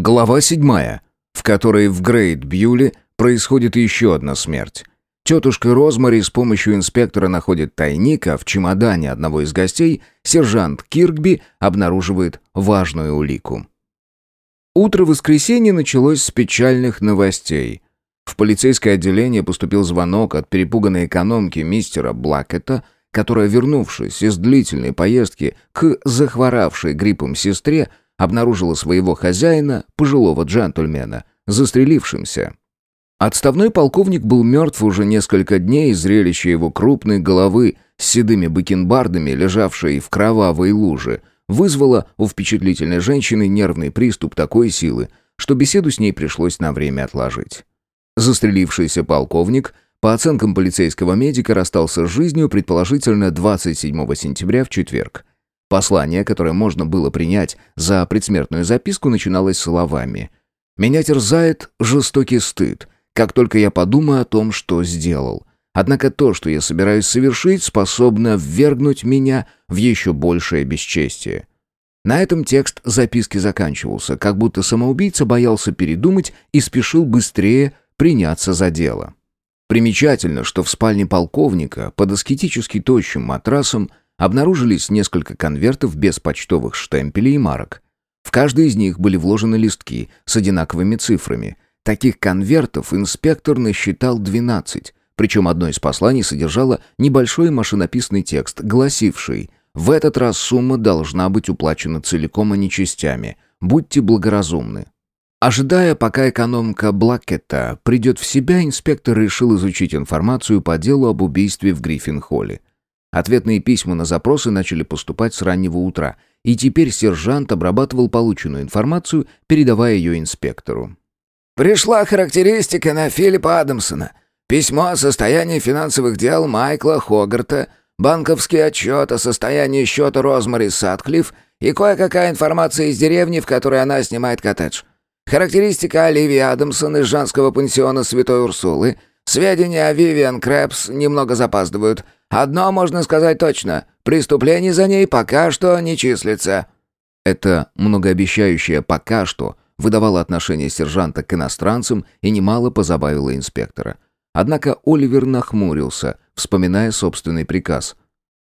Глава седьмая, в которой в Грейт-Бьюле происходит еще одна смерть. Тетушка Розмари с помощью инспектора находит тайник, а в чемодане одного из гостей сержант Киркби обнаруживает важную улику. Утро воскресенья началось с печальных новостей. В полицейское отделение поступил звонок от перепуганной экономки мистера Блакета, которая, вернувшись из длительной поездки к захворавшей гриппом сестре, обнаружила своего хозяина, пожилого джентльмена, застрелившимся. Отставной полковник был мертв уже несколько дней, и зрелище его крупной головы с седыми бакенбардами, лежавшей в кровавой луже, вызвало у впечатлительной женщины нервный приступ такой силы, что беседу с ней пришлось на время отложить. Застрелившийся полковник, по оценкам полицейского медика, расстался с жизнью предположительно 27 сентября в четверг. Послание, которое можно было принять за предсмертную записку, начиналось словами «Меня терзает жестокий стыд», как только я подумаю о том, что сделал. Однако то, что я собираюсь совершить, способно ввергнуть меня в еще большее бесчестие. На этом текст записки заканчивался, как будто самоубийца боялся передумать и спешил быстрее приняться за дело. Примечательно, что в спальне полковника под аскетически тощим матрасом обнаружились несколько конвертов без почтовых штемпелей и марок. В каждый из них были вложены листки с одинаковыми цифрами – Таких конвертов инспектор насчитал 12, причем одно из посланий содержало небольшой машинописный текст, гласивший «В этот раз сумма должна быть уплачена целиком, а не частями. Будьте благоразумны». Ожидая, пока экономка Блакетта придет в себя, инспектор решил изучить информацию по делу об убийстве в Гриффин-холле. Ответные письма на запросы начали поступать с раннего утра, и теперь сержант обрабатывал полученную информацию, передавая ее инспектору. Пришла характеристика на Филиппа Адамсона. Письмо о состоянии финансовых дел Майкла Хогарта, банковский отчет о состоянии счета Розмари Сатклифф и кое-какая информация из деревни, в которой она снимает коттедж. Характеристика Оливии Адамсон из женского пансиона Святой Урсулы. Сведения о Вивиан Крэпс немного запаздывают. Одно можно сказать точно. Преступлений за ней пока что не числится. Это многообещающее «пока что» выдавала отношение сержанта к иностранцам и немало позабавила инспектора. Однако Оливер нахмурился, вспоминая собственный приказ.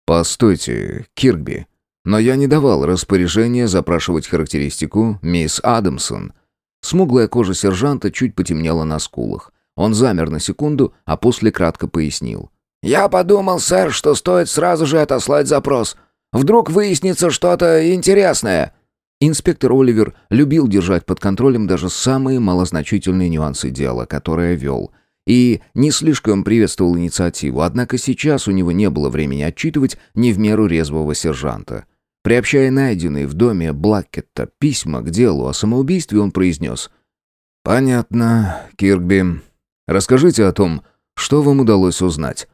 «Постойте, Кирби, но я не давал распоряжения запрашивать характеристику мисс Адамсон». Смуглая кожа сержанта чуть потемнела на скулах. Он замер на секунду, а после кратко пояснил. «Я подумал, сэр, что стоит сразу же отослать запрос. Вдруг выяснится что-то интересное». Инспектор Оливер любил держать под контролем даже самые малозначительные нюансы дела, которое вел, и не слишком приветствовал инициативу, однако сейчас у него не было времени отчитывать не в меру резвого сержанта. Приобщая найденные в доме Блаккетта письма к делу о самоубийстве, он произнес «Понятно, Киркби. Расскажите о том, что вам удалось узнать».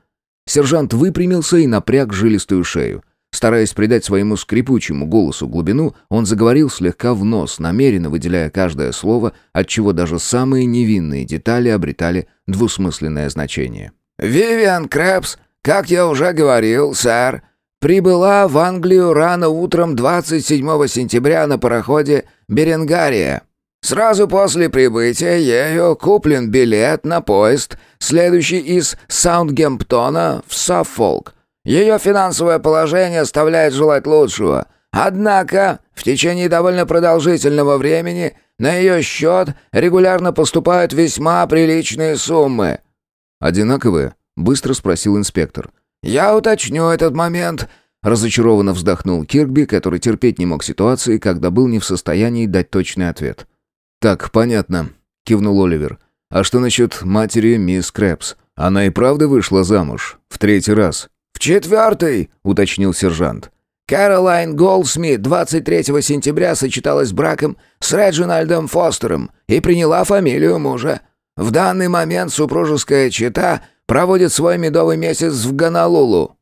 Сержант выпрямился и напряг жилистую шею – Стараясь придать своему скрипучему голосу глубину, он заговорил слегка в нос, намеренно выделяя каждое слово, отчего даже самые невинные детали обретали двусмысленное значение. «Вивиан Крэпс, как я уже говорил, сэр, прибыла в Англию рано утром 27 сентября на пароходе «Беренгария». Сразу после прибытия ею куплен билет на поезд, следующий из Саундгемптона в Саффолк, ее финансовое положение оставляет желать лучшего. Однако, в течение довольно продолжительного времени на ее счет регулярно поступают весьма приличные суммы». «Одинаковые?» — быстро спросил инспектор. «Я уточню этот момент», — разочарованно вздохнул Кирби, который терпеть не мог ситуации, когда был не в состоянии дать точный ответ. «Так, понятно», — кивнул Оливер. «А что насчет матери мисс Крэпс? Она и правда вышла замуж? В третий раз?» «В четвертый», — уточнил сержант. Кэролайн Голдсмит 23 сентября сочеталась браком с Реджинальдом Фостером и приняла фамилию мужа. В данный момент супружеская чета проводит свой медовый месяц в Гонолулу.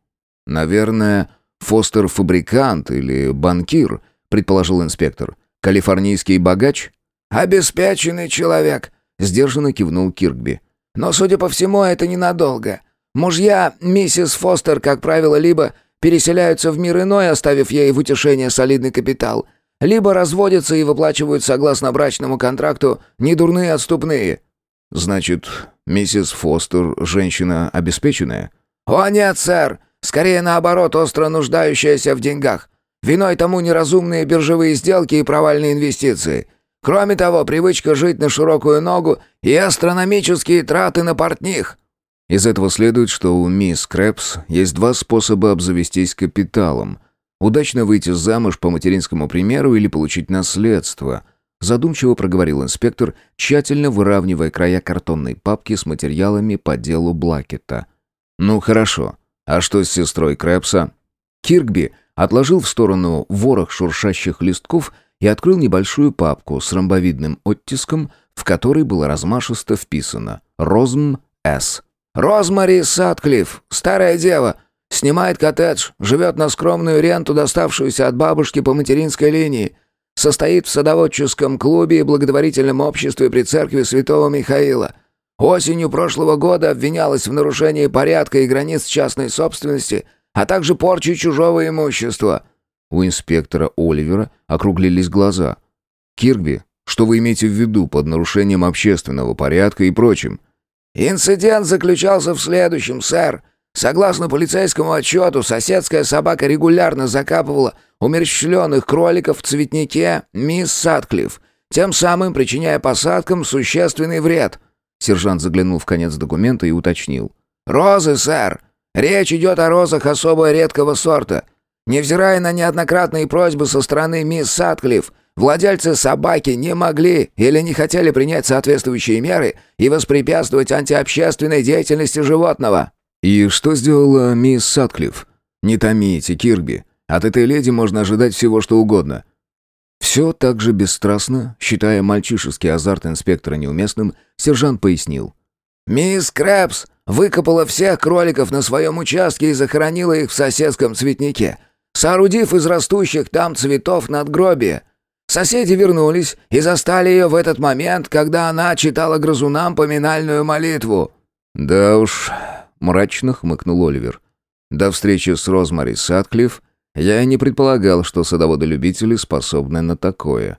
«Наверное, Фостер фабрикант или банкир», — предположил инспектор. «Калифорнийский богач?» «Обеспеченный человек», — сдержанно кивнул Киркби. «Но, судя по всему, это ненадолго. Мужья миссис Фостер, как правило, либо переселяются в мир иной, оставив ей в утешение солидный капитал, либо разводятся и выплачивают согласно брачному контракту недурные отступные». «Значит, миссис Фостер женщина обеспеченная?» «О нет, сэр! Скорее наоборот, остро нуждающаяся в деньгах. Виной тому неразумные биржевые сделки и провальные инвестиции. Кроме того, привычка жить на широкую ногу и астрономические траты на портних». Из этого следует, что у мисс Крэпс есть два способа обзавестись капиталом. Удачно выйти замуж по материнскому примеру или получить наследство. Задумчиво проговорил инспектор, тщательно выравнивая края картонной папки с материалами по делу Блакета. «Ну хорошо. А что с сестрой Крэпса?» Киркби отложил в сторону ворох шуршащих листков и открыл небольшую папку с ромбовидным оттиском, в которой было размашисто вписано «Розм С». «Розмари Сатклифф, старая дева, снимает коттедж, живет на скромную ренту, доставшуюся от бабушки по материнской линии, состоит в садоводческом клубе и благотворительном обществе при церкви святого Михаила». Осенью прошлого года обвинялась в нарушении порядка и границ частной собственности, а также порче чужого имущества. У инспектора Оливера округлились глаза. «Кирби, что вы имеете в виду под нарушением общественного порядка и прочим?» «Инцидент заключался в следующем, сэр. Согласно полицейскому отчету, соседская собака регулярно закапывала умерщвленных кроликов в цветнике мисс Садклифф, тем самым причиняя посадкам существенный вред». Сержант заглянул в конец документа и уточнил. «Розы, сэр. Речь идет о розах особо редкого сорта. Невзирая на неоднократные просьбы со стороны мисс Садклифф, владельцы собаки не могли или не хотели принять соответствующие меры и воспрепятствовать антиобщественной деятельности животного». «И что сделала мисс Садклифф? Не томите, Кирби. От этой леди можно ожидать всего, что угодно. Все так же бесстрастно, считая мальчишеский азарт инспектора неуместным, сержант пояснил. «Мисс Крэпс выкопала всех кроликов на своем участке и захоронила их в соседском цветнике, соорудив из растущих там цветов надгробие. Соседи вернулись и застали ее в этот момент, когда она читала грызунам поминальную молитву». «Да уж», — мрачно хмыкнул Оливер. «До встречи с Розмари Садклифф я и не предполагал, что садоводолюбители способны на такое.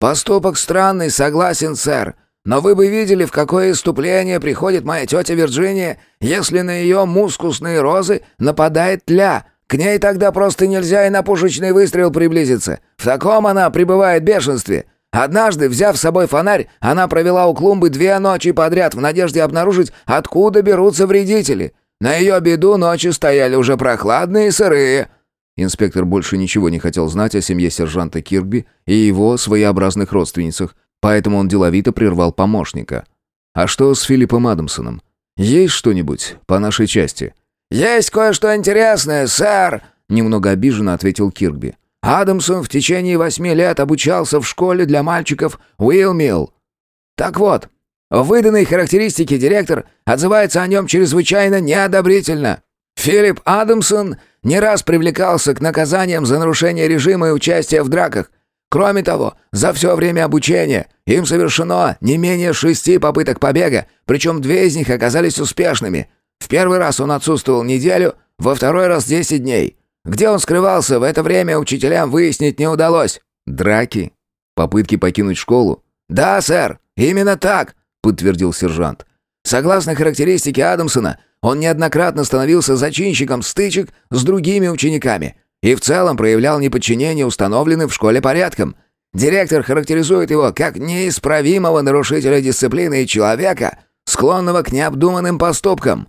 «Поступок странный, согласен, сэр. Но вы бы видели, в какое иступление приходит моя тетя Вирджиния, если на ее мускусные розы нападает тля. Ней тогда просто нельзя и на пушечный выстрел приблизиться. В таком она пребывает в бешенстве. Однажды, взяв с собой фонарь, она провела у клумбы две ночи подряд в надежде обнаружить, откуда берутся вредители. На ее беду ночи стояли уже прохладные и сырые». Инспектор больше ничего не хотел знать о семье сержанта Кирби и его своеобразных родственницах, поэтому он деловито прервал помощника. «А что с Филиппом Адамсоном? Есть что-нибудь по нашей части?» «Есть кое-что интересное, сэр!» — немного обиженно ответил Кирби. «Адамсон в течение восьми лет обучался в школе для мальчиков Уилмилл. Так вот, в выданной характеристике директор отзывается о нем чрезвычайно неодобрительно. Филипп Адамсон не раз привлекался к наказаниям за нарушение режима и участие в драках. Кроме того, за все время обучения им совершено не менее шести попыток побега, причем две из них оказались успешными. В первый раз он отсутствовал неделю, во второй раз десять дней. Где он скрывался, в это время учителям выяснить не удалось. Драки? Попытки покинуть школу? «Да, сэр, именно так», — подтвердил сержант. «Согласно характеристике Адамсона, он неоднократно становился зачинщиком стычек с другими учениками и в целом проявлял неподчинение установленным в школе порядкам. Директор характеризует его как неисправимого нарушителя дисциплины и человека, склонного к необдуманным поступкам.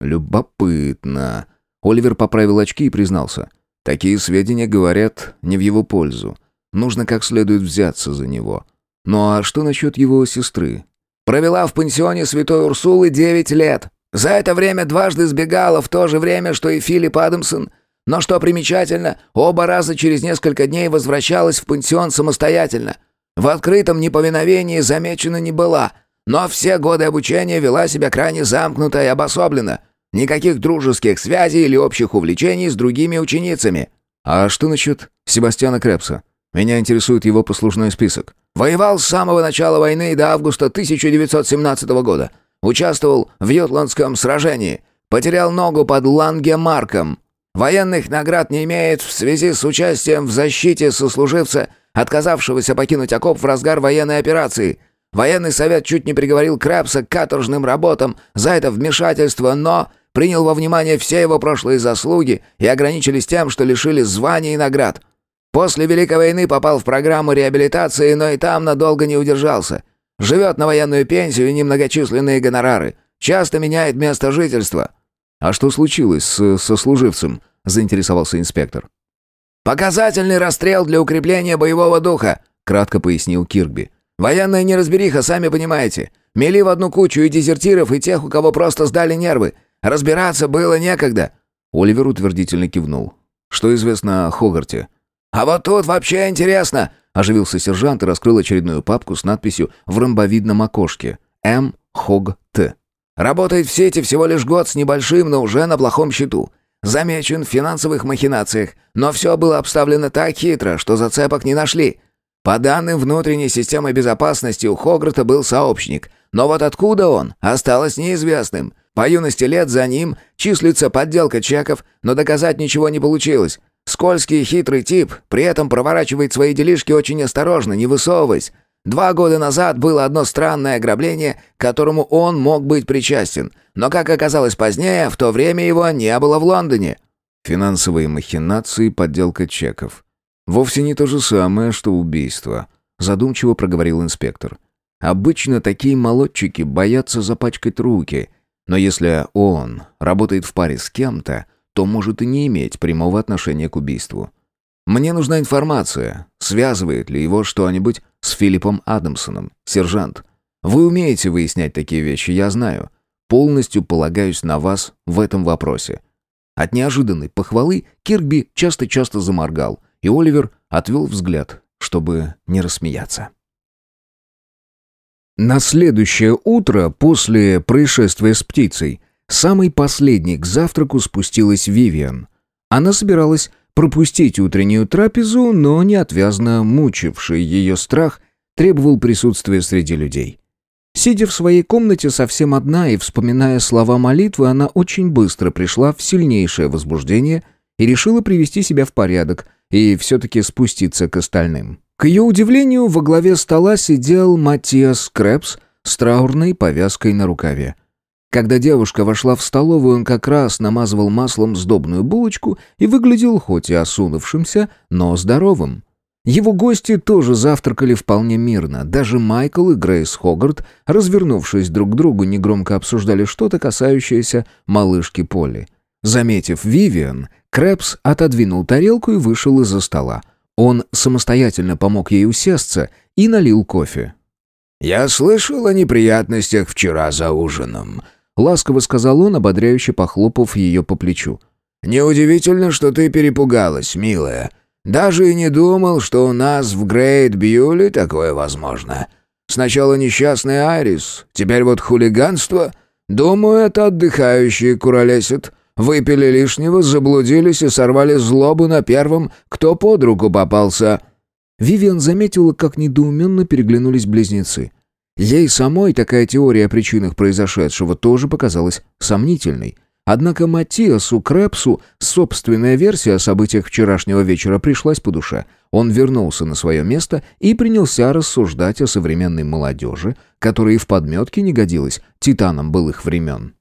Любопытно. Оливер поправил очки и признался. Такие сведения говорят не в его пользу. Нужно как следует взяться за него. Ну а что насчет его сестры? Провела в пансионе Святой Урсулы девять лет. За это время дважды сбегала в то же время, что и Филипп Адамсон. Но что примечательно, оба раза через несколько дней возвращалась в пансион самостоятельно. В открытом неповиновении замечена не была, но все годы обучения вела себя крайне замкнуто и обособленно. Никаких дружеских связей или общих увлечений с другими ученицами. А что насчет Себастьяна Крепса? Меня интересует его послужной список. Воевал с самого начала войны до августа 1917 года. Участвовал в Ютландском сражении. Потерял ногу под Лангемарком. Военных наград не имеет в связи с участием в защите сослуживца отказавшегося покинуть окоп в разгар военной операции. Военный совет чуть не приговорил Крэпса к каторжным работам за это вмешательство, но принял во внимание все его прошлые заслуги и ограничились тем, что лишили званий и наград. После Великой войны попал в программу реабилитации, но и там надолго не удержался. Живет на военную пенсию и немногочисленные гонорары. Часто меняет место жительства». «А что случилось с сослуживцем?» – заинтересовался инспектор. «Показательный расстрел для укрепления боевого духа», – кратко пояснил Кирби. «Военная неразбериха, сами понимаете. Мели в одну кучу и дезертиров, и тех, у кого просто сдали нервы. Разбираться было некогда». Оливер утвердительно кивнул. «Что известно о Хогарте?» «А вот тут вообще интересно!» Оживился сержант и раскрыл очередную папку с надписью в ромбовидном окошке. «М. Хог Т». «Работает в сети всего лишь год с небольшим, но уже на плохом счету. Замечен в финансовых махинациях, но все было обставлено так хитро, что зацепок не нашли. По данным внутренней системы безопасности, у Хогарта был сообщник, но вот откуда он, осталось неизвестным. По юности лет за ним числится подделка чеков, но доказать ничего не получилось. Скользкий и хитрый тип, при этом проворачивает свои делишки очень осторожно, не высовываясь. Два года назад было одно странное ограбление, к которому он мог быть причастен, но, как оказалось позднее, в то время его не было в Лондоне. Финансовые махинации, подделка чеков. Вовсе не то же самое, что убийство, задумчиво проговорил инспектор. Обычно такие молодчики боятся запачкать руки, но если он работает в паре с кем-то, то может и не иметь прямого отношения к убийству. Мне нужна информация, связывает ли его что-нибудь с Филиппом Адамсоном, сержант. Вы умеете выяснять такие вещи, я знаю. Полностью полагаюсь на вас в этом вопросе. От неожиданной похвалы Кирби часто-часто заморгал, и Оливер отвел взгляд, чтобы не рассмеяться. На следующее утро после происшествия с птицей Самый последний к завтраку спустилась Вивиан. Она собиралась пропустить утреннюю трапезу, но неотвязно мучивший ее страх требовал присутствия среди людей. Сидя в своей комнате совсем одна и вспоминая слова молитвы, она очень быстро пришла в сильнейшее возбуждение и решила привести себя в порядок и все-таки спуститься к остальным. К ее удивлению, во главе стола сидел Матиас Крэпс с траурной повязкой на рукаве. Когда девушка вошла в столовую, он как раз намазывал маслом сдобную булочку и выглядел хоть и осунувшимся, но здоровым. Его гости тоже завтракали вполне мирно. Даже Майкл и Грейс Хогарт, развернувшись друг к другу, негромко обсуждали что-то, касающееся малышки Поли. Заметив Вивиан, Крэпс отодвинул тарелку и вышел из-за стола. Он самостоятельно помог ей усесться и налил кофе. «Я слышал о неприятностях вчера за ужином», Ласково сказал он, ободряюще похлопав ее по плечу. «Неудивительно, что ты перепугалась, милая. Даже и не думал, что у нас в Грейт Бьюли такое возможно. Сначала несчастный Айрис, теперь вот хулиганство. Думаю, это отдыхающие куролесят. Выпили лишнего, заблудились и сорвали злобу на первом, кто под руку попался». Вивиан заметила, как недоуменно переглянулись близнецы. Ей самой такая теория о причинах произошедшего тоже показалась сомнительной. Однако Матиасу Крэпсу собственная версия о событиях вчерашнего вечера пришлась по душе. Он вернулся на свое место и принялся рассуждать о современной молодежи, которая и в подметке не годилась титанам былых времен.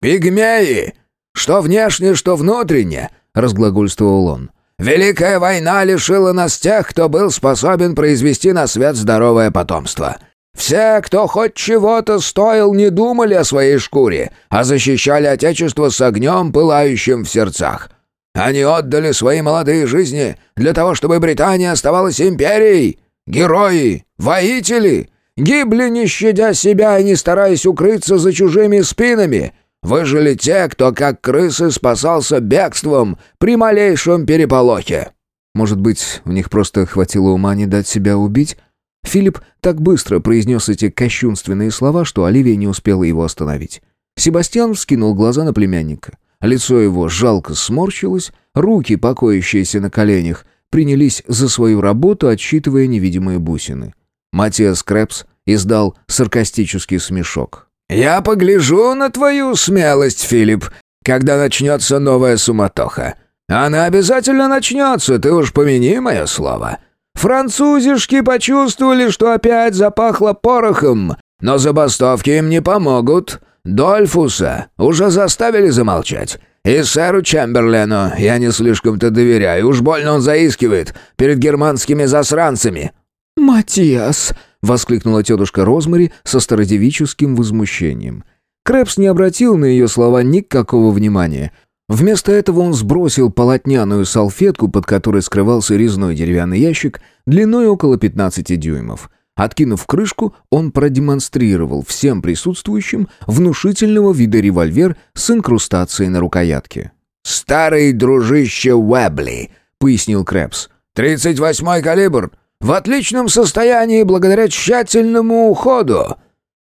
«Пигмеи! Что внешне, что внутренне!» — разглагольствовал он. «Великая война лишила нас тех, кто был способен произвести на свет здоровое потомство». Все, кто хоть чего-то стоил, не думали о своей шкуре, а защищали Отечество с огнем, пылающим в сердцах. Они отдали свои молодые жизни для того, чтобы Британия оставалась империей. Герои, воители, гибли, не щадя себя и не стараясь укрыться за чужими спинами. Выжили те, кто, как крысы, спасался бегством при малейшем переполохе. Может быть, у них просто хватило ума не дать себя убить? Филипп так быстро произнес эти кощунственные слова, что Оливия не успела его остановить. Себастьян вскинул глаза на племянника. Лицо его жалко сморщилось, руки, покоящиеся на коленях, принялись за свою работу, отсчитывая невидимые бусины. Матиас Крэпс издал саркастический смешок. «Я погляжу на твою смелость, Филипп, когда начнется новая суматоха. Она обязательно начнется, ты уж помяни мое слово. Французишки почувствовали, что опять запахло порохом, но забастовки им не помогут. Дольфуса уже заставили замолчать. И сэру Чемберлену я не слишком-то доверяю, уж больно он заискивает перед германскими засранцами». «Матиас!» — воскликнула тетушка Розмари со стародевическим возмущением. Крэпс не обратил на ее слова никакого внимания. Вместо этого он сбросил полотняную салфетку, под которой скрывался резной деревянный ящик, длиной около 15 дюймов. Откинув крышку, он продемонстрировал всем присутствующим внушительного вида револьвер с инкрустацией на рукоятке. «Старый дружище Уэбли», — пояснил Крэпс. «Тридцать восьмой калибр. В отличном состоянии благодаря тщательному уходу».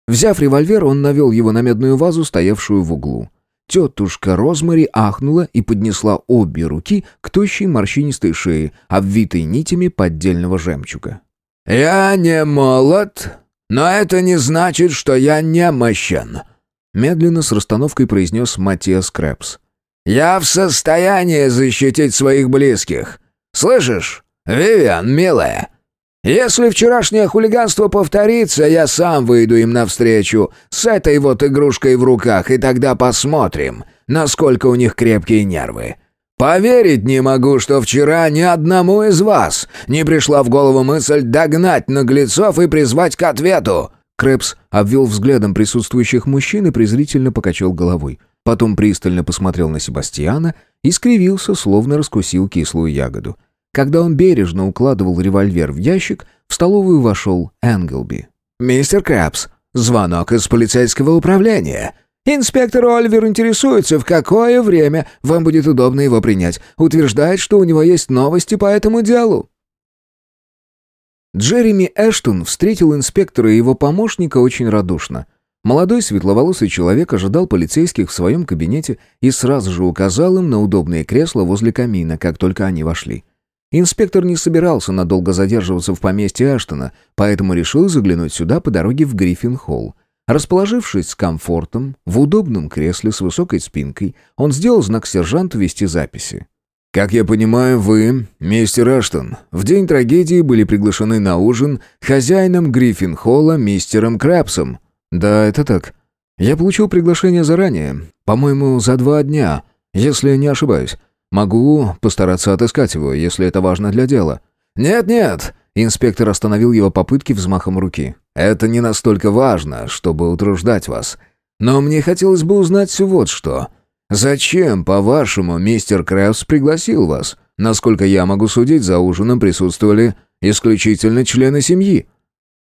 Взяв револьвер, он навел его на медную вазу, стоявшую в углу. Тетушка Розмари ахнула и поднесла обе руки к тощей морщинистой шее, обвитой нитями поддельного жемчуга. «Я не молод, но это не значит, что я немощен», медленно с расстановкой произнес Матиас Крэпс. «Я в состоянии защитить своих близких. Слышишь, Вивиан, милая, если вчерашнее хулиганство повторится, я сам выйду им навстречу с этой вот игрушкой в руках, и тогда посмотрим, насколько у них крепкие нервы. Поверить не могу, что вчера ни одному из вас не пришла в голову мысль догнать наглецов и призвать к ответу». Крэпс обвел взглядом присутствующих мужчин и презрительно покачал головой. Потом пристально посмотрел на Себастьяна и скривился, словно раскусил кислую ягоду. Когда он бережно укладывал револьвер в ящик, в столовую вошел Энглби. «Мистер Крабс, звонок из полицейского управления. Инспектор Оливер интересуется, в какое время вам будет удобно его принять. Утверждает, что у него есть новости по этому делу». Джереми Эштон встретил инспектора и его помощника очень радушно. Молодой светловолосый человек ожидал полицейских в своем кабинете и сразу же указал им на удобные кресла возле камина, как только они вошли. Инспектор не собирался надолго задерживаться в поместье Аштона, поэтому решил заглянуть сюда по дороге в Гриффин-холл. Расположившись с комфортом, в удобном кресле с высокой спинкой, он сделал знак сержанту вести записи. «Как я понимаю, вы, мистер Аштон, в день трагедии были приглашены на ужин хозяином Гриффин-холла мистером Крабсом?» «Да, это так. Я получил приглашение заранее, по-моему, за два дня, если не ошибаюсь. Могу постараться отыскать его, если это важно для дела». «Нет-нет», — инспектор остановил его попытки взмахом руки. «Это не настолько важно, чтобы утруждать вас. Но мне хотелось бы узнать вот что. Зачем, по-вашему, мистер Крэвс пригласил вас? Насколько я могу судить, за ужином присутствовали исключительно члены семьи».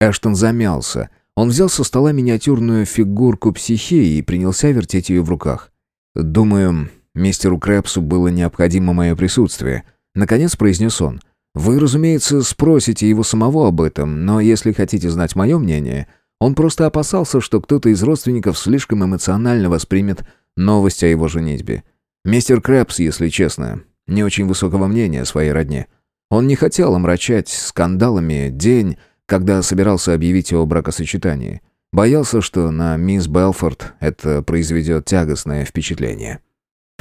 Эштон замялся. Он взял со стола миниатюрную фигурку психеи и принялся вертеть ее в руках. «Думаю, Мистеру Крэпсу было необходимо мое присутствие. Наконец произнес он. «Вы, разумеется, спросите его самого об этом, но если хотите знать мое мнение, он просто опасался, что кто-то из родственников слишком эмоционально воспримет новость о его женитьбе. Мистер Крэпс, если честно, не очень высокого мнения о своей родне. Он не хотел омрачать скандалами день, когда собирался объявить о бракосочетании. Боялся, что на мисс Белфорд это произведет тягостное впечатление.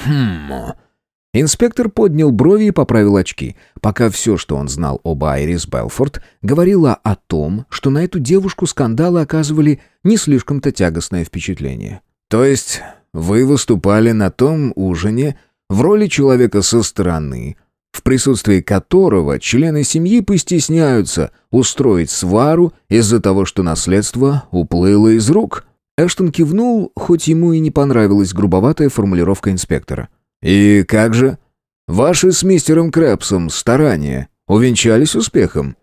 «Хм...» Инспектор поднял брови и поправил очки, пока все, что он знал об Айрис Белфорд, говорило о том, что на эту девушку скандалы оказывали не слишком-то тягостное впечатление. «То есть вы выступали на том ужине в роли человека со стороны, в присутствии которого члены семьи постесняются устроить свару из-за того, что наследство уплыло из рук?» Эштон кивнул, хоть ему и не понравилась грубоватая формулировка инспектора. «И как же? Ваши с мистером Крэпсом старания увенчались успехом?»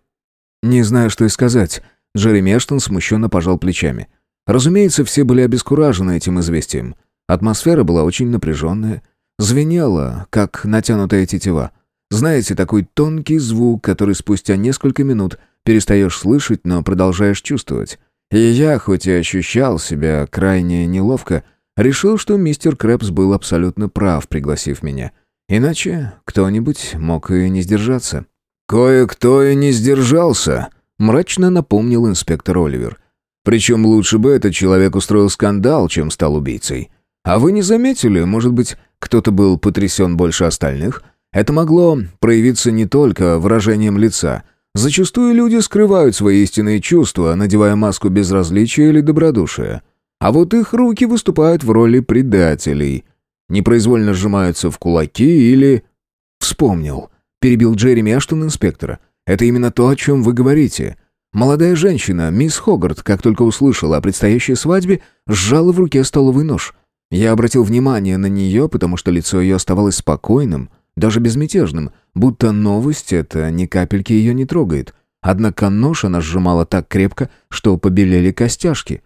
«Не знаю, что и сказать». Джереми Эштон смущенно пожал плечами. Разумеется, все были обескуражены этим известием. Атмосфера была очень напряженная. Звенела, как натянутая тетива. Знаете, такой тонкий звук, который спустя несколько минут перестаешь слышать, но продолжаешь чувствовать. И я, хоть и ощущал себя крайне неловко, решил, что мистер Крэпс был абсолютно прав, пригласив меня. Иначе кто-нибудь мог и не сдержаться. «Кое-кто и не сдержался», — мрачно напомнил инспектор Оливер. «Причем лучше бы этот человек устроил скандал, чем стал убийцей. А вы не заметили, может быть, кто-то был потрясен больше остальных? Это могло проявиться не только выражением лица — Зачастую люди скрывают свои истинные чувства, надевая маску безразличия или добродушия. А вот их руки выступают в роли предателей. Непроизвольно сжимаются в кулаки или... «Вспомнил», — перебил Джереми Аштон инспектора. «Это именно то, о чем вы говорите. Молодая женщина, мисс Хогарт, как только услышала о предстоящей свадьбе, сжала в руке столовый нож. Я обратил внимание на нее, потому что лицо ее оставалось спокойным, даже безмятежным, будто новость эта ни капельки ее не трогает. Однако нож она сжимала так крепко, что побелели костяшки.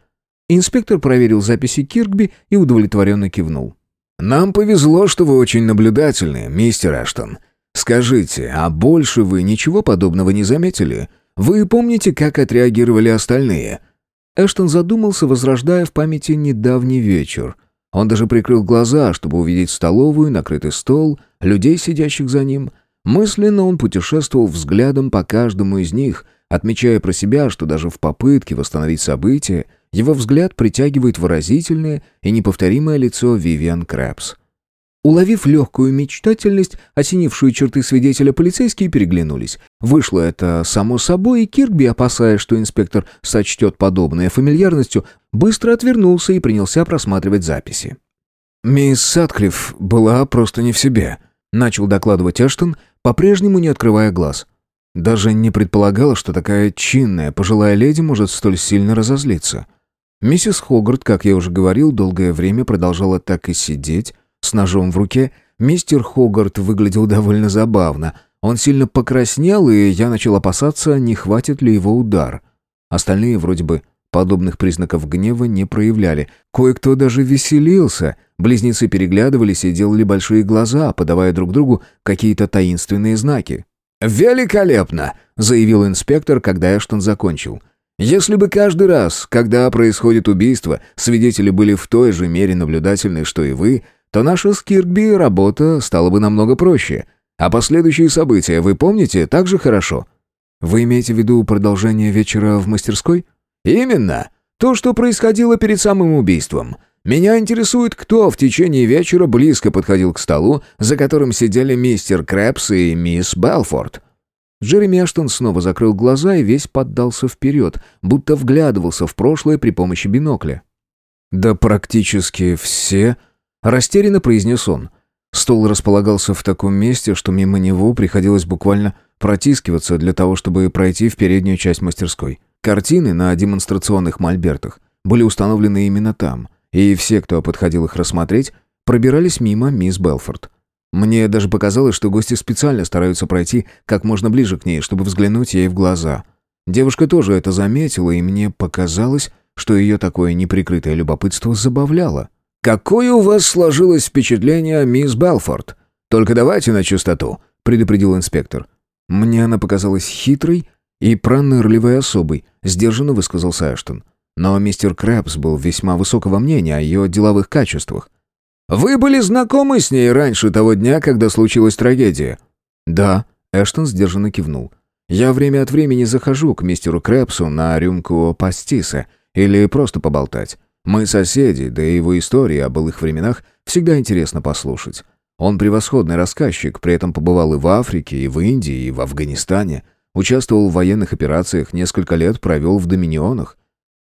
Инспектор проверил записи Киркби и удовлетворенно кивнул. «Нам повезло, что вы очень наблюдательны, мистер Эштон. Скажите, а больше вы ничего подобного не заметили? Вы помните, как отреагировали остальные?» Эштон задумался, возрождая в памяти недавний вечер — он даже прикрыл глаза, чтобы увидеть столовую, накрытый стол, людей, сидящих за ним. Мысленно он путешествовал взглядом по каждому из них, отмечая про себя, что даже в попытке восстановить события его взгляд притягивает выразительное и неповторимое лицо Вивиан Крэпс. Уловив легкую мечтательность, осенившую черты свидетеля, полицейские переглянулись. Вышло это само собой, и Кирби, опасаясь, что инспектор сочтет подобное фамильярностью, быстро отвернулся и принялся просматривать записи. «Мисс Садклифф была просто не в себе», — начал докладывать Эштон, по-прежнему не открывая глаз. Даже не предполагала, что такая чинная пожилая леди может столь сильно разозлиться. Миссис Хогарт, как я уже говорил, долгое время продолжала так и сидеть, с ножом в руке, мистер Хогарт выглядел довольно забавно. Он сильно покраснел, и я начал опасаться, не хватит ли его удар. Остальные вроде бы подобных признаков гнева не проявляли. Кое-кто даже веселился. Близнецы переглядывались и делали большие глаза, подавая друг другу какие-то таинственные знаки. «Великолепно!» — заявил инспектор, когда Эштон закончил. «Если бы каждый раз, когда происходит убийство, свидетели были в той же мере наблюдательны, что и вы, то наша с Киркби работа стала бы намного проще. А последующие события вы помните так же хорошо? Вы имеете в виду продолжение вечера в мастерской? Именно. То, что происходило перед самым убийством. Меня интересует, кто в течение вечера близко подходил к столу, за которым сидели мистер Крэпс и мисс Белфорд. Джереми Аштон снова закрыл глаза и весь поддался вперед, будто вглядывался в прошлое при помощи бинокля. «Да практически все», Растерянно произнес он. Стол располагался в таком месте, что мимо него приходилось буквально протискиваться для того, чтобы пройти в переднюю часть мастерской. Картины на демонстрационных мольбертах были установлены именно там, и все, кто подходил их рассмотреть, пробирались мимо мисс Белфорд. Мне даже показалось, что гости специально стараются пройти как можно ближе к ней, чтобы взглянуть ей в глаза. Девушка тоже это заметила, и мне показалось, что ее такое неприкрытое любопытство забавляло. «Какое у вас сложилось впечатление, мисс Белфорд? Только давайте на чистоту», — предупредил инспектор. «Мне она показалась хитрой и пронырливой особой», — сдержанно высказался Эштон. Но мистер Крэпс был весьма высокого мнения о ее деловых качествах. «Вы были знакомы с ней раньше того дня, когда случилась трагедия?» «Да», — Эштон сдержанно кивнул. «Я время от времени захожу к мистеру Крэпсу на рюмку пастиса или просто поболтать. Мы соседи, да и его истории о былых временах всегда интересно послушать. Он превосходный рассказчик, при этом побывал и в Африке, и в Индии, и в Афганистане. Участвовал в военных операциях, несколько лет провел в Доминионах.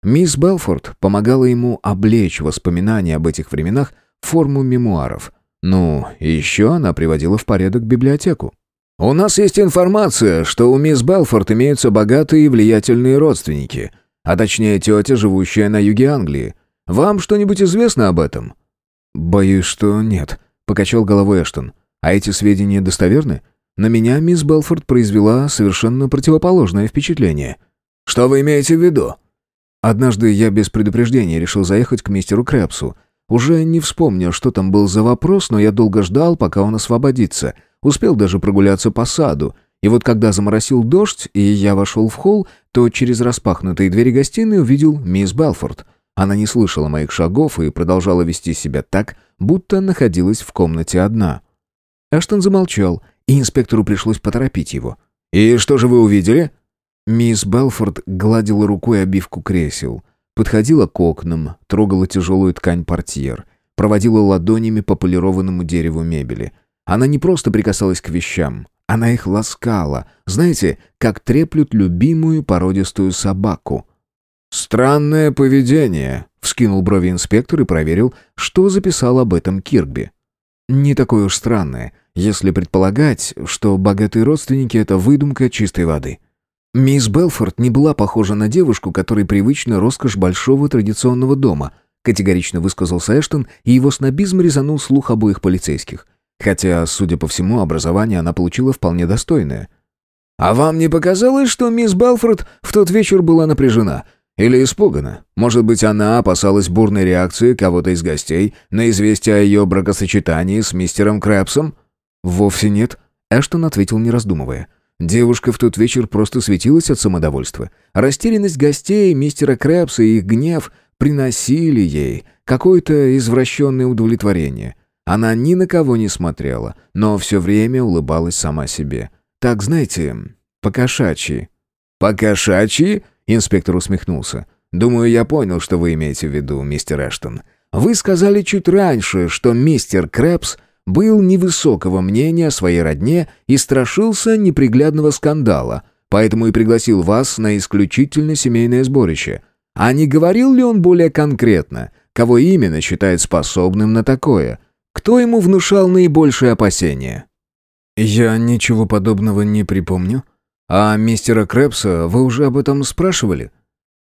Мисс Белфорд помогала ему облечь воспоминания об этих временах в форму мемуаров. Ну, еще она приводила в порядок библиотеку. «У нас есть информация, что у мисс Белфорд имеются богатые и влиятельные родственники, а точнее тетя, живущая на юге Англии. Вам что-нибудь известно об этом?» «Боюсь, что нет», — покачал головой Эштон. «А эти сведения достоверны? На меня мисс Белфорд произвела совершенно противоположное впечатление». «Что вы имеете в виду?» Однажды я без предупреждения решил заехать к мистеру Крэпсу. Уже не вспомню, что там был за вопрос, но я долго ждал, пока он освободится. Успел даже прогуляться по саду. И вот когда заморосил дождь, и я вошел в холл, то через распахнутые двери гостиной увидел мисс Белфорд. Она не слышала моих шагов и продолжала вести себя так, будто находилась в комнате одна. Эштон замолчал, и инспектору пришлось поторопить его. «И что же вы увидели?» Мисс Белфорд гладила рукой обивку кресел, подходила к окнам, трогала тяжелую ткань портьер, проводила ладонями по полированному дереву мебели. Она не просто прикасалась к вещам, Она их ласкала, знаете, как треплют любимую породистую собаку. «Странное поведение», — вскинул брови инспектор и проверил, что записал об этом Кирби. «Не такое уж странное, если предполагать, что богатые родственники — это выдумка чистой воды». Мисс Белфорд не была похожа на девушку, которой привычна роскошь большого традиционного дома, категорично высказался Эштон, и его снобизм резанул слух обоих полицейских. Хотя, судя по всему, образование она получила вполне достойное. «А вам не показалось, что мисс Белфорд в тот вечер была напряжена? Или испугана? Может быть, она опасалась бурной реакции кого-то из гостей на известие о ее бракосочетании с мистером Крэпсом?» «Вовсе нет», — Эштон ответил, не раздумывая. Девушка в тот вечер просто светилась от самодовольства. Растерянность гостей, мистера Крэпса и их гнев приносили ей какое-то извращенное удовлетворение. Она ни на кого не смотрела, но все время улыбалась сама себе. Так, знаете, покошачьи. «Покошачьи?» Инспектор усмехнулся. «Думаю, я понял, что вы имеете в виду, мистер Эштон. Вы сказали чуть раньше, что мистер Крэпс был невысокого мнения о своей родне и страшился неприглядного скандала, поэтому и пригласил вас на исключительно семейное сборище. А не говорил ли он более конкретно, кого именно считает способным на такое? Кто ему внушал наибольшее опасение?» «Я ничего подобного не припомню», «А мистера Крэпса вы уже об этом спрашивали?»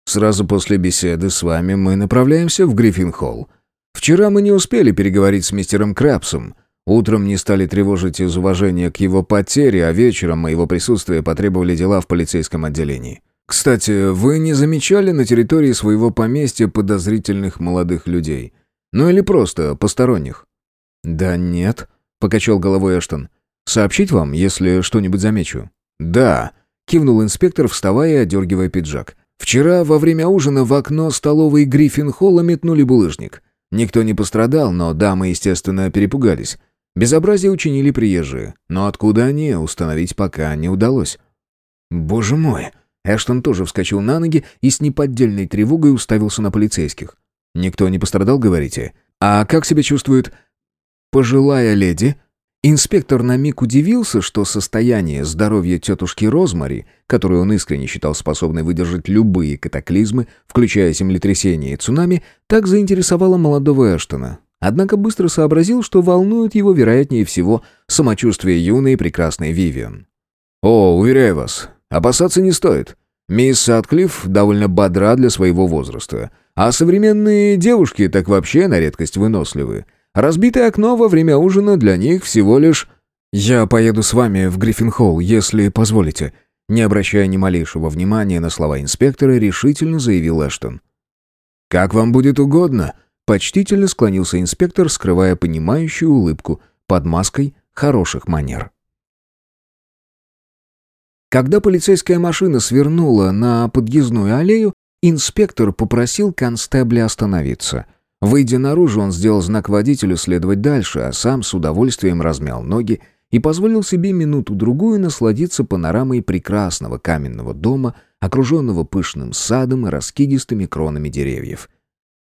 «Сразу после беседы с вами мы направляемся в Гриффин-холл. Вчера мы не успели переговорить с мистером Крэпсом. Утром не стали тревожить из уважения к его потере, а вечером моего присутствия потребовали дела в полицейском отделении. Кстати, вы не замечали на территории своего поместья подозрительных молодых людей? Ну или просто посторонних?» «Да нет», — покачал головой Эштон. «Сообщить вам, если что-нибудь замечу?» «Да», — кивнул инспектор, вставая и одергивая пиджак. «Вчера во время ужина в окно столовой Гриффин-холла метнули булыжник. Никто не пострадал, но дамы, естественно, перепугались. Безобразие учинили приезжие, но откуда они, установить пока не удалось». «Боже мой!» Эштон тоже вскочил на ноги и с неподдельной тревогой уставился на полицейских. «Никто не пострадал, говорите? А как себя чувствует пожилая леди?» Инспектор на миг удивился, что состояние здоровья тетушки Розмари, которую он искренне считал способной выдержать любые катаклизмы, включая землетрясения и цунами, так заинтересовало молодого Эштона. Однако быстро сообразил, что волнует его, вероятнее всего, самочувствие юной и прекрасной Вивиан. «О, уверяю вас, опасаться не стоит. Мисс Садклифф довольно бодра для своего возраста, а современные девушки так вообще на редкость выносливы». Разбитое окно во время ужина для них всего лишь... «Я поеду с вами в Гриффин-холл, если позволите», не обращая ни малейшего внимания на слова инспектора, решительно заявил Эштон. «Как вам будет угодно», — почтительно склонился инспектор, скрывая понимающую улыбку под маской хороших манер. Когда полицейская машина свернула на подъездную аллею, инспектор попросил констебля остановиться — Выйдя наружу, он сделал знак водителю следовать дальше, а сам с удовольствием размял ноги и позволил себе минуту-другую насладиться панорамой прекрасного каменного дома, окруженного пышным садом и раскидистыми кронами деревьев.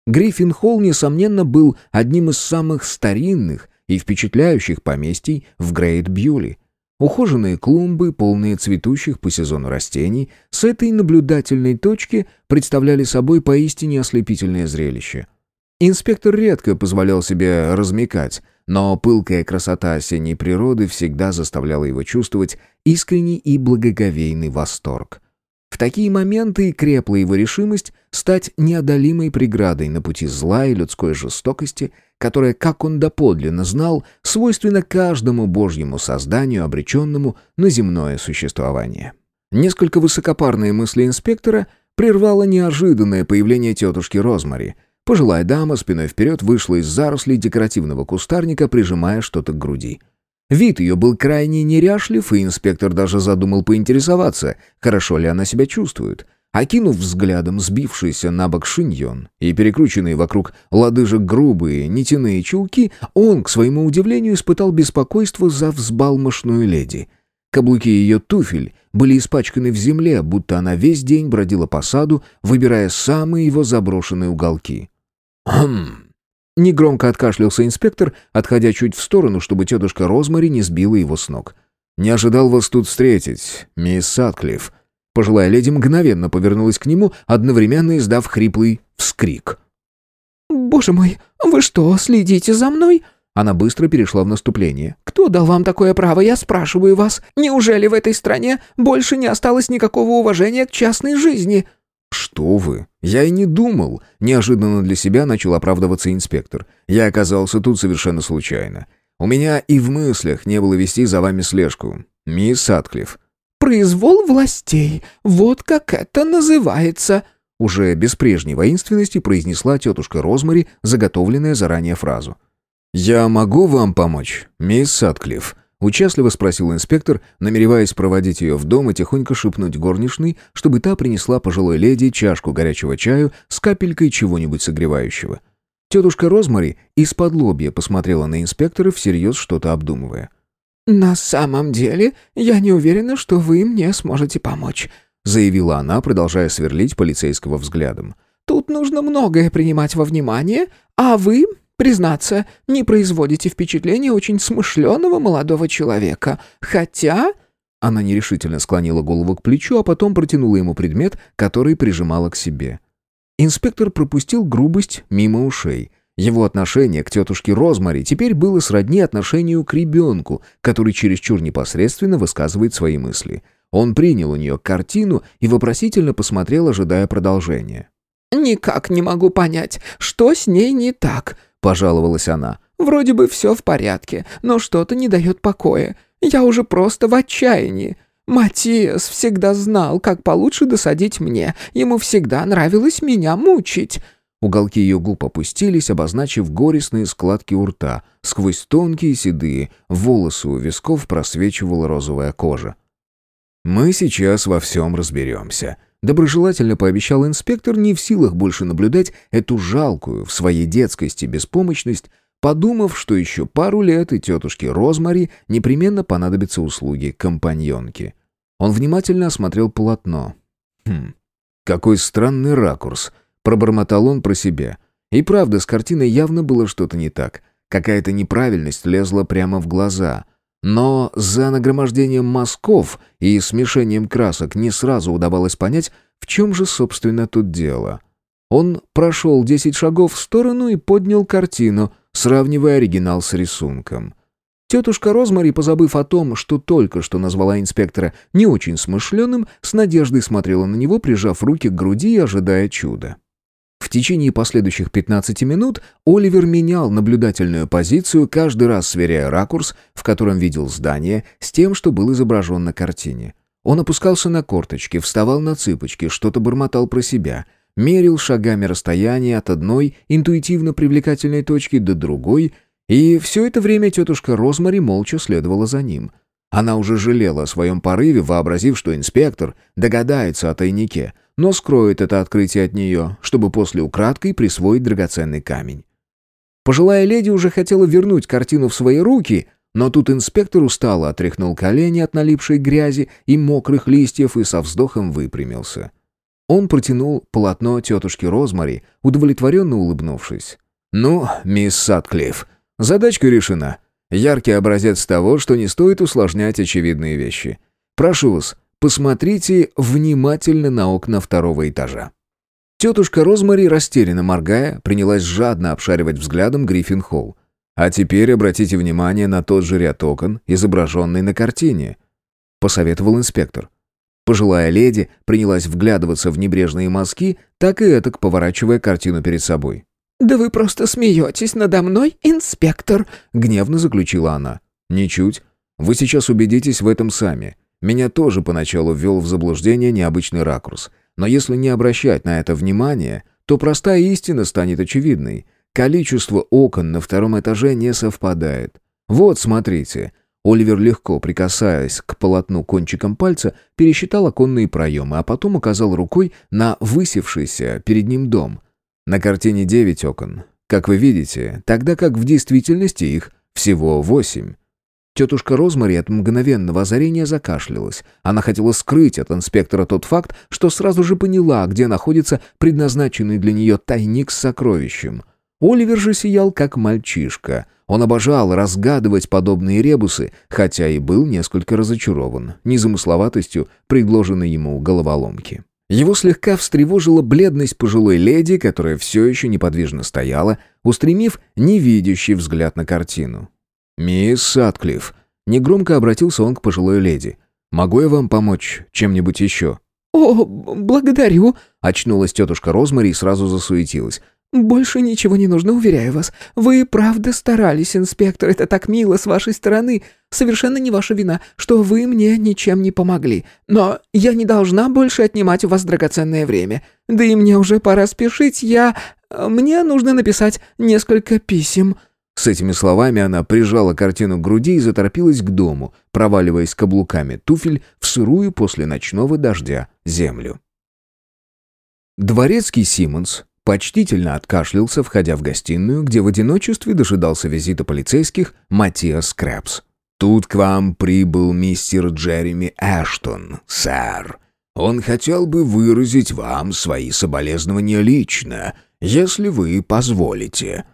Гриффин-холл, несомненно, был одним из самых старинных и впечатляющих поместий в Грейт-Бьюли. Ухоженные клумбы, полные цветущих по сезону растений, с этой наблюдательной точки представляли собой поистине ослепительное зрелище – Инспектор редко позволял себе размекать, но пылкая красота осенней природы всегда заставляла его чувствовать искренний и благоговейный восторг. В такие моменты крепла его решимость стать неодолимой преградой на пути зла и людской жестокости, которая, как он доподлинно знал, свойственна каждому божьему созданию, обреченному на земное существование. Несколько высокопарные мысли инспектора прервало неожиданное появление тетушки Розмари — Пожилая дама спиной вперед вышла из зарослей декоративного кустарника, прижимая что-то к груди. Вид ее был крайне неряшлив, и инспектор даже задумал поинтересоваться, хорошо ли она себя чувствует. Окинув взглядом сбившийся на бок шиньон и перекрученные вокруг лодыжек грубые нитяные чулки, он, к своему удивлению, испытал беспокойство за взбалмошную леди. Каблуки ее туфель были испачканы в земле, будто она весь день бродила по саду, выбирая самые его заброшенные уголки. «Хм...» Негромко откашлялся инспектор, отходя чуть в сторону, чтобы тетушка Розмари не сбила его с ног. «Не ожидал вас тут встретить, мисс Сатклифф». Пожилая леди мгновенно повернулась к нему, одновременно издав хриплый вскрик. «Боже мой, вы что, следите за мной?» Она быстро перешла в наступление. «Кто дал вам такое право, я спрашиваю вас? Неужели в этой стране больше не осталось никакого уважения к частной жизни?» «Что вы? Я и не думал!» Неожиданно для себя начал оправдываться инспектор. «Я оказался тут совершенно случайно. У меня и в мыслях не было вести за вами слежку. Мисс Сатклифф». «Произвол властей. Вот как это называется!» Уже без прежней воинственности произнесла тетушка Розмари заготовленная заранее фразу. «Я могу вам помочь, мисс Сатклифф?» Участливо спросил инспектор, намереваясь проводить ее в дом и тихонько шепнуть горничной, чтобы та принесла пожилой леди чашку горячего чаю с капелькой чего-нибудь согревающего. Тетушка Розмари из-под лобья посмотрела на инспектора, всерьез что-то обдумывая. «На самом деле, я не уверена, что вы мне сможете помочь», заявила она, продолжая сверлить полицейского взглядом. «Тут нужно многое принимать во внимание, а вы Признаться, не производите впечатления очень смышленого молодого человека. Хотя...» Она нерешительно склонила голову к плечу, а потом протянула ему предмет, который прижимала к себе. Инспектор пропустил грубость мимо ушей. Его отношение к тетушке Розмари теперь было сродни отношению к ребенку, который чересчур непосредственно высказывает свои мысли. Он принял у нее картину и вопросительно посмотрел, ожидая продолжения. «Никак не могу понять, что с ней не так», — пожаловалась она. «Вроде бы все в порядке, но что-то не дает покоя. Я уже просто в отчаянии. Матиас всегда знал, как получше досадить мне. Ему всегда нравилось меня мучить». Уголки ее губ опустились, обозначив горестные складки у рта. Сквозь тонкие седые волосы у висков просвечивала розовая кожа. «Мы сейчас во всем разберемся», Доброжелательно пообещал инспектор, не в силах больше наблюдать эту жалкую в своей детскости беспомощность, подумав, что еще пару лет и тетушке Розмари непременно понадобятся услуги компаньонки. Он внимательно осмотрел полотно. «Хм, какой странный ракурс», — пробормотал он про себя. И правда, с картиной явно было что-то не так. Какая-то неправильность лезла прямо в глаза — но за нагромождением мазков и смешением красок не сразу удавалось понять, в чем же, собственно, тут дело. Он прошел десять шагов в сторону и поднял картину, сравнивая оригинал с рисунком. Тетушка Розмари, позабыв о том, что только что назвала инспектора не очень смышленым, с надеждой смотрела на него, прижав руки к груди и ожидая чуда. В течение последующих 15 минут Оливер менял наблюдательную позицию, каждый раз сверяя ракурс, в котором видел здание, с тем, что был изображен на картине. Он опускался на корточки, вставал на цыпочки, что-то бормотал про себя, мерил шагами расстояние от одной интуитивно привлекательной точки до другой, и все это время тетушка Розмари молча следовала за ним. Она уже жалела о своем порыве, вообразив, что инспектор догадается о тайнике — но скроет это открытие от нее, чтобы после украдкой присвоить драгоценный камень. Пожилая леди уже хотела вернуть картину в свои руки, но тут инспектор устало отряхнул колени от налипшей грязи и мокрых листьев и со вздохом выпрямился. Он протянул полотно тетушки Розмари, удовлетворенно улыбнувшись. «Ну, мисс Сатклифф, задачка решена. Яркий образец того, что не стоит усложнять очевидные вещи. Прошу вас, Посмотрите внимательно на окна второго этажа. Тетушка Розмари, растерянно моргая, принялась жадно обшаривать взглядом Гриффин-холл. А теперь обратите внимание на тот же ряд окон, изображенный на картине. Посоветовал инспектор. Пожилая леди принялась вглядываться в небрежные мазки, так и этак поворачивая картину перед собой. «Да вы просто смеетесь надо мной, инспектор!» — гневно заключила она. «Ничуть. Вы сейчас убедитесь в этом сами. Меня тоже поначалу ввел в заблуждение необычный ракурс. Но если не обращать на это внимания, то простая истина станет очевидной. Количество окон на втором этаже не совпадает. Вот, смотрите. Оливер, легко прикасаясь к полотну кончиком пальца, пересчитал оконные проемы, а потом указал рукой на высевшийся перед ним дом. На картине девять окон. Как вы видите, тогда как в действительности их всего восемь. Тетушка Розмари от мгновенного озарения закашлялась. Она хотела скрыть от инспектора тот факт, что сразу же поняла, где находится предназначенный для нее тайник с сокровищем. Оливер же сиял как мальчишка. Он обожал разгадывать подобные ребусы, хотя и был несколько разочарован незамысловатостью предложенной ему головоломки. Его слегка встревожила бледность пожилой леди, которая все еще неподвижно стояла, устремив невидящий взгляд на картину. «Мисс Сатклифф», — негромко обратился он к пожилой леди, — «могу я вам помочь чем-нибудь еще?» «О, благодарю», — очнулась тетушка Розмари и сразу засуетилась. «Больше ничего не нужно, уверяю вас. Вы правда старались, инспектор, это так мило с вашей стороны. Совершенно не ваша вина, что вы мне ничем не помогли. Но я не должна больше отнимать у вас драгоценное время. Да и мне уже пора спешить, я... Мне нужно написать несколько писем». С этими словами она прижала картину к груди и заторопилась к дому, проваливаясь каблуками туфель в сырую после ночного дождя землю. Дворецкий Симмонс почтительно откашлялся, входя в гостиную, где в одиночестве дожидался визита полицейских Матиас Крэпс. «Тут к вам прибыл мистер Джереми Эштон, сэр. Он хотел бы выразить вам свои соболезнования лично, если вы позволите».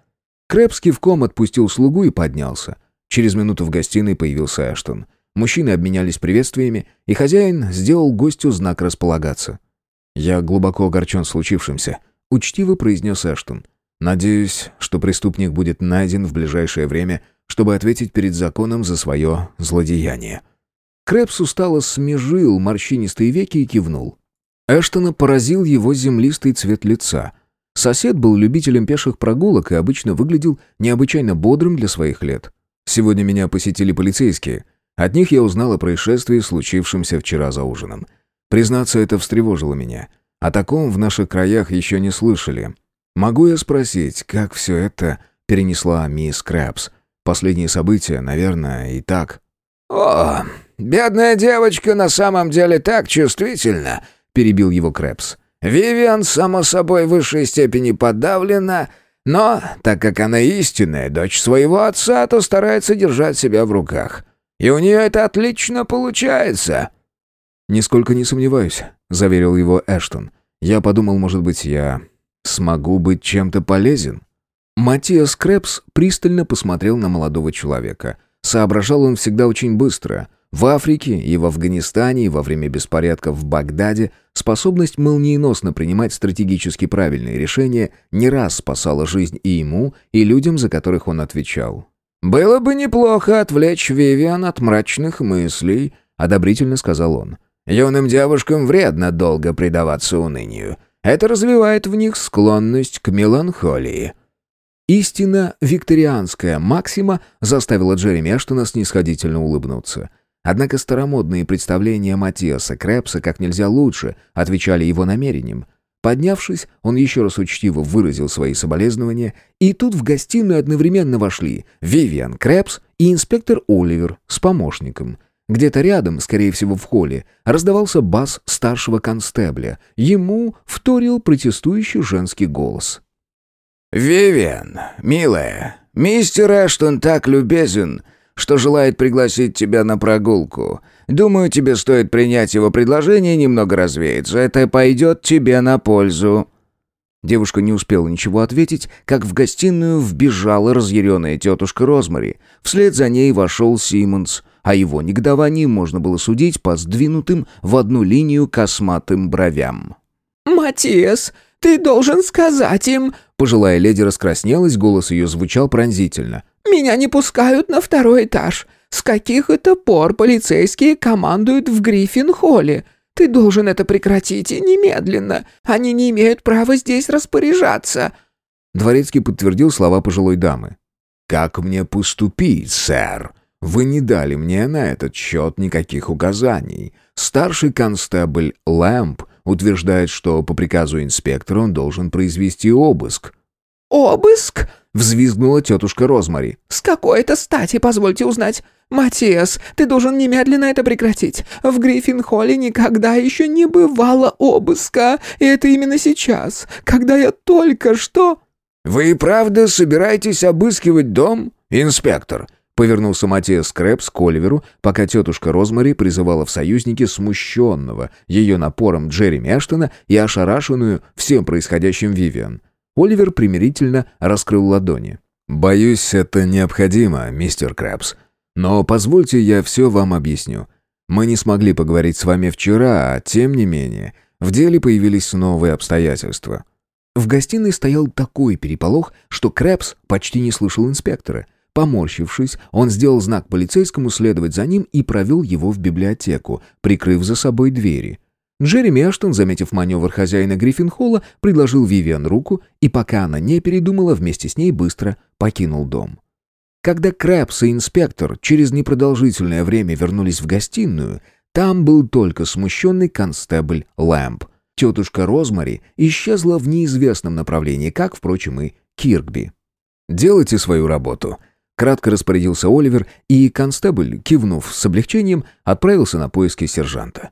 Крэпс кивком отпустил слугу и поднялся. Через минуту в гостиной появился Эштон. Мужчины обменялись приветствиями, и хозяин сделал гостю знак располагаться. «Я глубоко огорчен случившимся», — учтиво произнес Эштон. «Надеюсь, что преступник будет найден в ближайшее время, чтобы ответить перед законом за свое злодеяние». Крэпс устало смежил морщинистые веки и кивнул. Эштона поразил его землистый цвет лица. Сосед был любителем пеших прогулок и обычно выглядел необычайно бодрым для своих лет. «Сегодня меня посетили полицейские. От них я узнал о происшествии, случившемся вчера за ужином. Признаться, это встревожило меня». О таком в наших краях еще не слышали. Могу я спросить, как все это перенесла мисс Крэпс? Последние события, наверное, и так. «О, бедная девочка на самом деле так чувствительна», — перебил его Крэпс. «Вивиан, само собой, в высшей степени подавлена, но, так как она истинная дочь своего отца, то старается держать себя в руках. И у нее это отлично получается». «Нисколько не сомневаюсь», — заверил его Эштон. «Я подумал, может быть, я смогу быть чем-то полезен?» Матиас Крэпс пристально посмотрел на молодого человека. Соображал он всегда очень быстро. В Африке и в Афганистане, и во время беспорядков в Багдаде способность молниеносно принимать стратегически правильные решения не раз спасала жизнь и ему, и людям, за которых он отвечал. «Было бы неплохо отвлечь Вивиан от мрачных мыслей», — одобрительно сказал он. Юным девушкам вредно долго предаваться унынию. Это развивает в них склонность к меланхолии. Истинно викторианская максима заставила Джереми Эштона снисходительно улыбнуться. Однако старомодные представления Матиаса Крэпса как нельзя лучше отвечали его намерениям. Поднявшись, он еще раз учтиво выразил свои соболезнования, и тут в гостиную одновременно вошли Вивиан Крэпс и инспектор Оливер с помощником. Где-то рядом, скорее всего в холле, раздавался бас старшего констебля. Ему вторил протестующий женский голос. «Вивиан, милая, мистер Эштон так любезен, что желает пригласить тебя на прогулку. Думаю, тебе стоит принять его предложение и немного развеяться. Это пойдет тебе на пользу». Девушка не успела ничего ответить, как в гостиную вбежала разъяренная тетушка Розмари. Вслед за ней вошел Симмонс — о его негодовании можно было судить по сдвинутым в одну линию косматым бровям. «Матиас, ты должен сказать им...» Пожилая леди раскраснелась, голос ее звучал пронзительно. «Меня не пускают на второй этаж. С каких это пор полицейские командуют в Гриффин-холле? Ты должен это прекратить и немедленно. Они не имеют права здесь распоряжаться». Дворецкий подтвердил слова пожилой дамы. «Как мне поступить, сэр?» Вы не дали мне на этот счет никаких указаний. Старший констебль Лэмп утверждает, что по приказу инспектора он должен произвести обыск». «Обыск?» — взвизгнула тетушка Розмари. «С какой это стати, позвольте узнать? Матиас, ты должен немедленно это прекратить. В Гриффин-холле никогда еще не бывало обыска, и это именно сейчас, когда я только что...» «Вы правда собираетесь обыскивать дом, инспектор?» Повернулся Матиас Крэпс к Оливеру, пока тетушка Розмари призывала в союзники смущенного ее напором Джереми Эштона и ошарашенную всем происходящим Вивиан. Оливер примирительно раскрыл ладони. «Боюсь, это необходимо, мистер Крабс. Но позвольте я все вам объясню. Мы не смогли поговорить с вами вчера, а тем не менее, в деле появились новые обстоятельства». В гостиной стоял такой переполох, что Крэпс почти не слышал инспектора. Поморщившись, он сделал знак полицейскому следовать за ним и провел его в библиотеку, прикрыв за собой двери. Джереми Аштон, заметив маневр хозяина Гриффинхолла, предложил Вивиан руку, и пока она не передумала, вместе с ней быстро покинул дом. Когда Крэпс и инспектор через непродолжительное время вернулись в гостиную, там был только смущенный констебль Лэмп — Тетушка Розмари исчезла в неизвестном направлении, как, впрочем, и Киркби. «Делайте свою работу», — кратко распорядился Оливер, и констебль, кивнув с облегчением, отправился на поиски сержанта.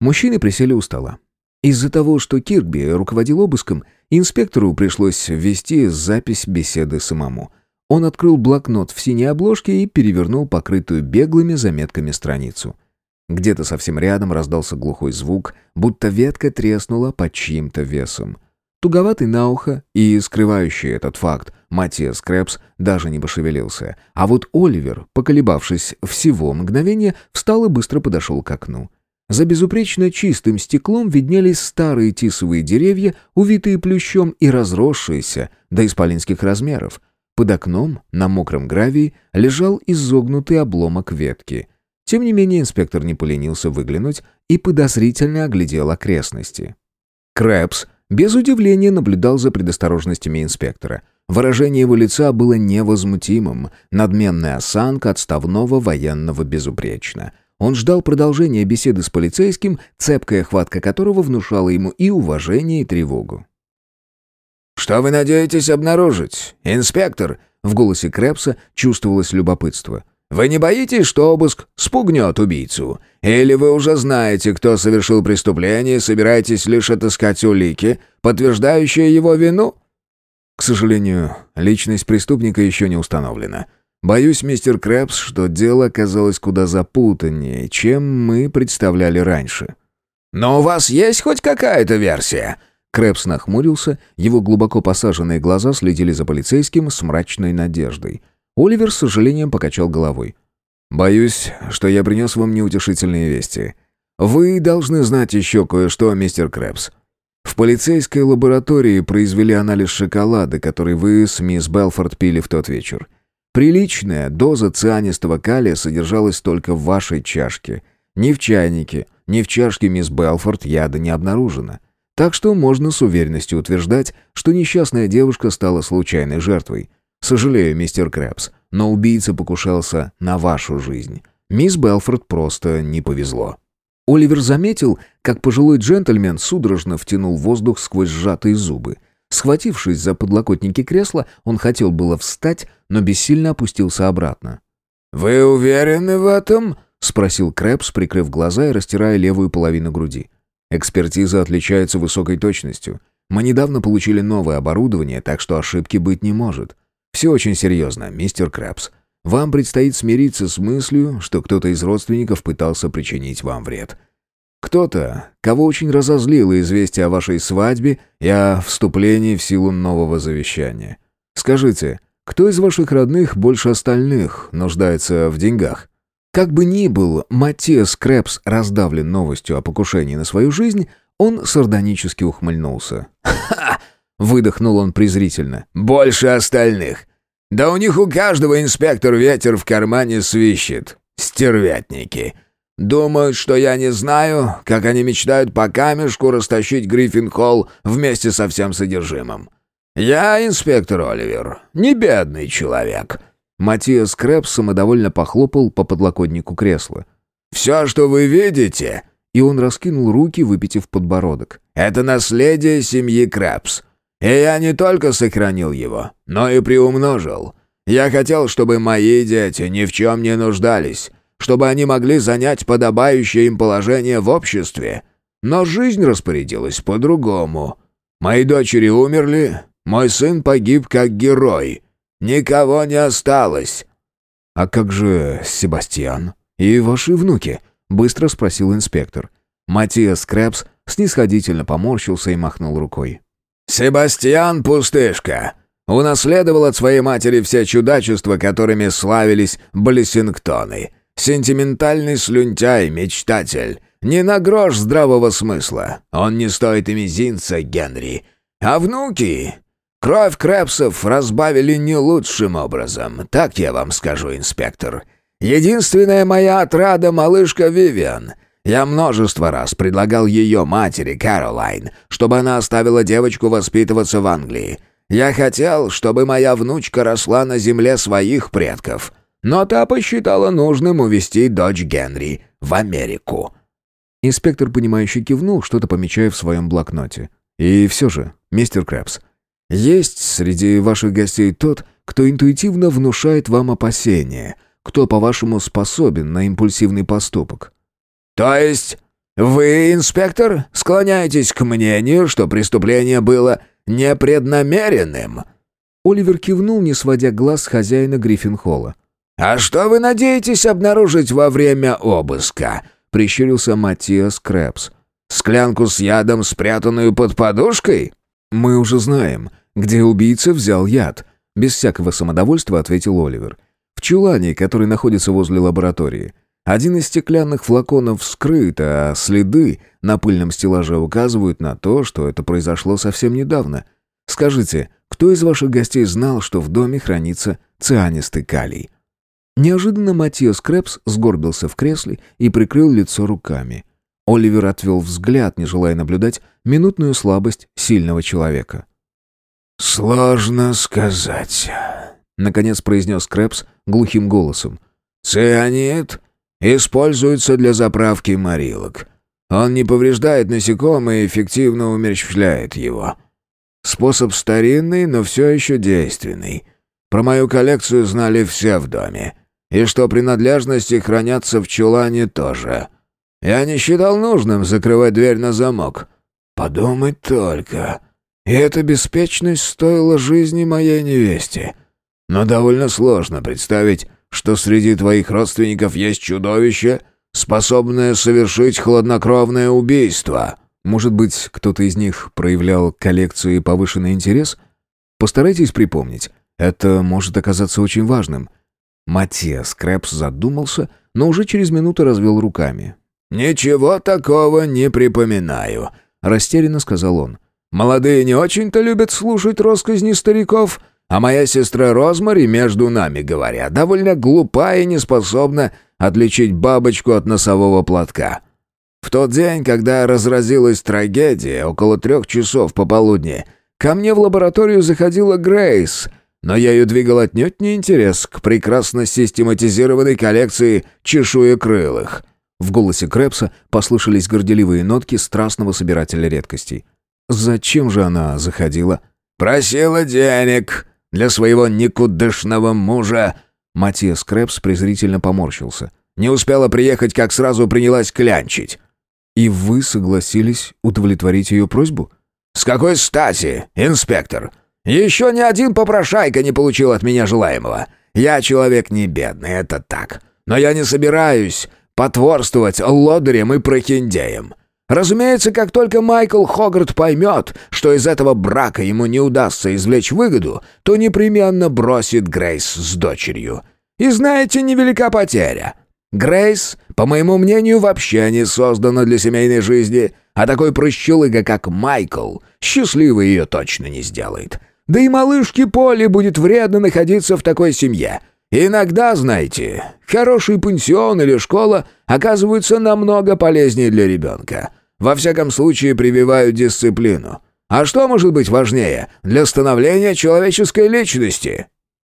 Мужчины присели у стола. Из-за того, что Киркби руководил обыском, инспектору пришлось ввести запись беседы самому. Он открыл блокнот в синей обложке и перевернул покрытую беглыми заметками страницу — где-то совсем рядом раздался глухой звук, будто ветка треснула под чьим-то весом. Туговатый на ухо и скрывающий этот факт Матиас Крэпс даже не пошевелился. А вот Оливер, поколебавшись всего мгновение, встал и быстро подошел к окну. За безупречно чистым стеклом виднелись старые тисовые деревья, увитые плющом и разросшиеся до исполинских размеров. Под окном, на мокром гравии, лежал изогнутый обломок ветки — тем не менее инспектор не поленился выглянуть и подозрительно оглядел окрестности. Крэпс без удивления наблюдал за предосторожностями инспектора. Выражение его лица было невозмутимым, надменная осанка отставного военного безупречна. Он ждал продолжения беседы с полицейским, цепкая хватка которого внушала ему и уважение, и тревогу. «Что вы надеетесь обнаружить, инспектор?» В голосе Крэпса чувствовалось любопытство. Вы не боитесь, что обыск спугнет убийцу? Или вы уже знаете, кто совершил преступление, и собираетесь лишь отыскать улики, подтверждающие его вину?» «К сожалению, личность преступника еще не установлена. Боюсь, мистер Крэпс, что дело оказалось куда запутаннее, чем мы представляли раньше». «Но у вас есть хоть какая-то версия?» Крэпс нахмурился, его глубоко посаженные глаза следили за полицейским с мрачной надеждой – Оливер с сожалением покачал головой. «Боюсь, что я принес вам неутешительные вести. Вы должны знать еще кое-что, мистер Крэпс. В полицейской лаборатории произвели анализ шоколада, который вы с мисс Белфорд пили в тот вечер. Приличная доза цианистого калия содержалась только в вашей чашке. Ни в чайнике, ни в чашке мисс Белфорд яда не обнаружено. Так что можно с уверенностью утверждать, что несчастная девушка стала случайной жертвой. Сожалею, мистер Крэпс, но убийца покушался на вашу жизнь. Мисс Белфорд просто не повезло». Оливер заметил, как пожилой джентльмен судорожно втянул воздух сквозь сжатые зубы. Схватившись за подлокотники кресла, он хотел было встать, но бессильно опустился обратно. «Вы уверены в этом?» — спросил Крэпс, прикрыв глаза и растирая левую половину груди. «Экспертиза отличается высокой точностью. Мы недавно получили новое оборудование, так что ошибки быть не может. Все очень серьезно, мистер Крэпс. Вам предстоит смириться с мыслью, что кто-то из родственников пытался причинить вам вред. Кто-то, кого очень разозлило известие о вашей свадьбе и о вступлении в силу нового завещания. Скажите, кто из ваших родных больше остальных нуждается в деньгах? Как бы ни был Матиас Крэпс раздавлен новостью о покушении на свою жизнь, он сардонически ухмыльнулся. «Ха! Выдохнул он презрительно. «Больше остальных. Да у них у каждого инспектор ветер в кармане свищет. Стервятники. Думают, что я не знаю, как они мечтают по камешку растащить Гриффин-Холл вместе со всем содержимым. Я инспектор Оливер, не бедный человек». Матиас Крэпс самодовольно похлопал по подлокотнику кресла. «Все, что вы видите...» И он раскинул руки, выпитив подбородок. «Это наследие семьи Крэпс. И я не только сохранил его, но и приумножил. Я хотел, чтобы мои дети ни в чем не нуждались, чтобы они могли занять подобающее им положение в обществе. Но жизнь распорядилась по-другому. Мои дочери умерли, мой сын погиб как герой. Никого не осталось». «А как же Себастьян и ваши внуки?» — быстро спросил инспектор. Матиас Крэпс снисходительно поморщился и махнул рукой. Себастьян Пустышка. Унаследовал от своей матери все чудачества, которыми славились Блессингтоны. Сентиментальный слюнтяй, мечтатель. Не на грош здравого смысла. Он не стоит и мизинца, Генри. А внуки? Кровь Крэпсов разбавили не лучшим образом, так я вам скажу, инспектор. Единственная моя отрада — малышка Вивиан. Я множество раз предлагал ее матери, Кэролайн, чтобы она оставила девочку воспитываться в Англии. Я хотел, чтобы моя внучка росла на земле своих предков. Но та посчитала нужным увезти дочь Генри в Америку. Инспектор, понимающий, кивнул, что-то помечая в своем блокноте. «И все же, мистер Крэпс, есть среди ваших гостей тот, кто интуитивно внушает вам опасения, кто, по-вашему, способен на импульсивный поступок?» «То есть вы, инспектор, склоняетесь к мнению, что преступление было непреднамеренным?» Оливер кивнул, не сводя глаз с хозяина Гриффин-холла. «А что вы надеетесь обнаружить во время обыска?» — прищурился Матиас Крэпс. «Склянку с ядом, спрятанную под подушкой?» «Мы уже знаем, где убийца взял яд», — без всякого самодовольства ответил Оливер. «В чулане, который находится возле лаборатории. Один из стеклянных флаконов вскрыт, а следы на пыльном стеллаже указывают на то, что это произошло совсем недавно. Скажите, кто из ваших гостей знал, что в доме хранится цианистый калий?» Неожиданно Матиас Крэпс сгорбился в кресле и прикрыл лицо руками. Оливер отвел взгляд, не желая наблюдать минутную слабость сильного человека. «Сложно сказать», — наконец произнес Крэпс глухим голосом. «Цианид используется для заправки морилок. Он не повреждает насекомое и эффективно умерщвляет его. Способ старинный, но все еще действенный. Про мою коллекцию знали все в доме и что принадлежности хранятся в чулане тоже. Я не считал нужным закрывать дверь на замок. Подумать только. И эта беспечность стоила жизни моей невесте. Но довольно сложно представить, что среди твоих родственников есть чудовище, способное совершить хладнокровное убийство. Может быть, кто-то из них проявлял к коллекции повышенный интерес? Постарайтесь припомнить. Это может оказаться очень важным. Матиас Крэпс задумался, но уже через минуту развел руками. «Ничего такого не припоминаю», — растерянно сказал он. «Молодые не очень-то любят слушать росказни стариков, а моя сестра Розмари, между нами говоря, довольно глупа и не способна отличить бабочку от носового платка. В тот день, когда разразилась трагедия, около трех часов пополудни, ко мне в лабораторию заходила Грейс — но я ее двигал отнюдь не интерес к прекрасно систематизированной коллекции чешуекрылых». В голосе Крэпса послышались горделивые нотки страстного собирателя редкостей. «Зачем же она заходила?» «Просила денег для своего никудышного мужа». Матиас Крэпс презрительно поморщился. «Не успела приехать, как сразу принялась клянчить». «И вы согласились удовлетворить ее просьбу?» «С какой стати, инспектор? Еще ни один попрошайка не получил от меня желаемого. Я человек не бедный, это так. Но я не собираюсь потворствовать лодырям и прохиндеям. Разумеется, как только Майкл Хогарт поймет, что из этого брака ему не удастся извлечь выгоду, то непременно бросит Грейс с дочерью. И знаете, невелика потеря. Грейс, по моему мнению, вообще не создана для семейной жизни, а такой прыщелыга, как Майкл, счастливый ее точно не сделает. Да и малышке Поле будет вредно находиться в такой семье. Иногда, знаете, хороший пансион или школа оказываются намного полезнее для ребенка. Во всяком случае, прививают дисциплину. А что может быть важнее для становления человеческой личности?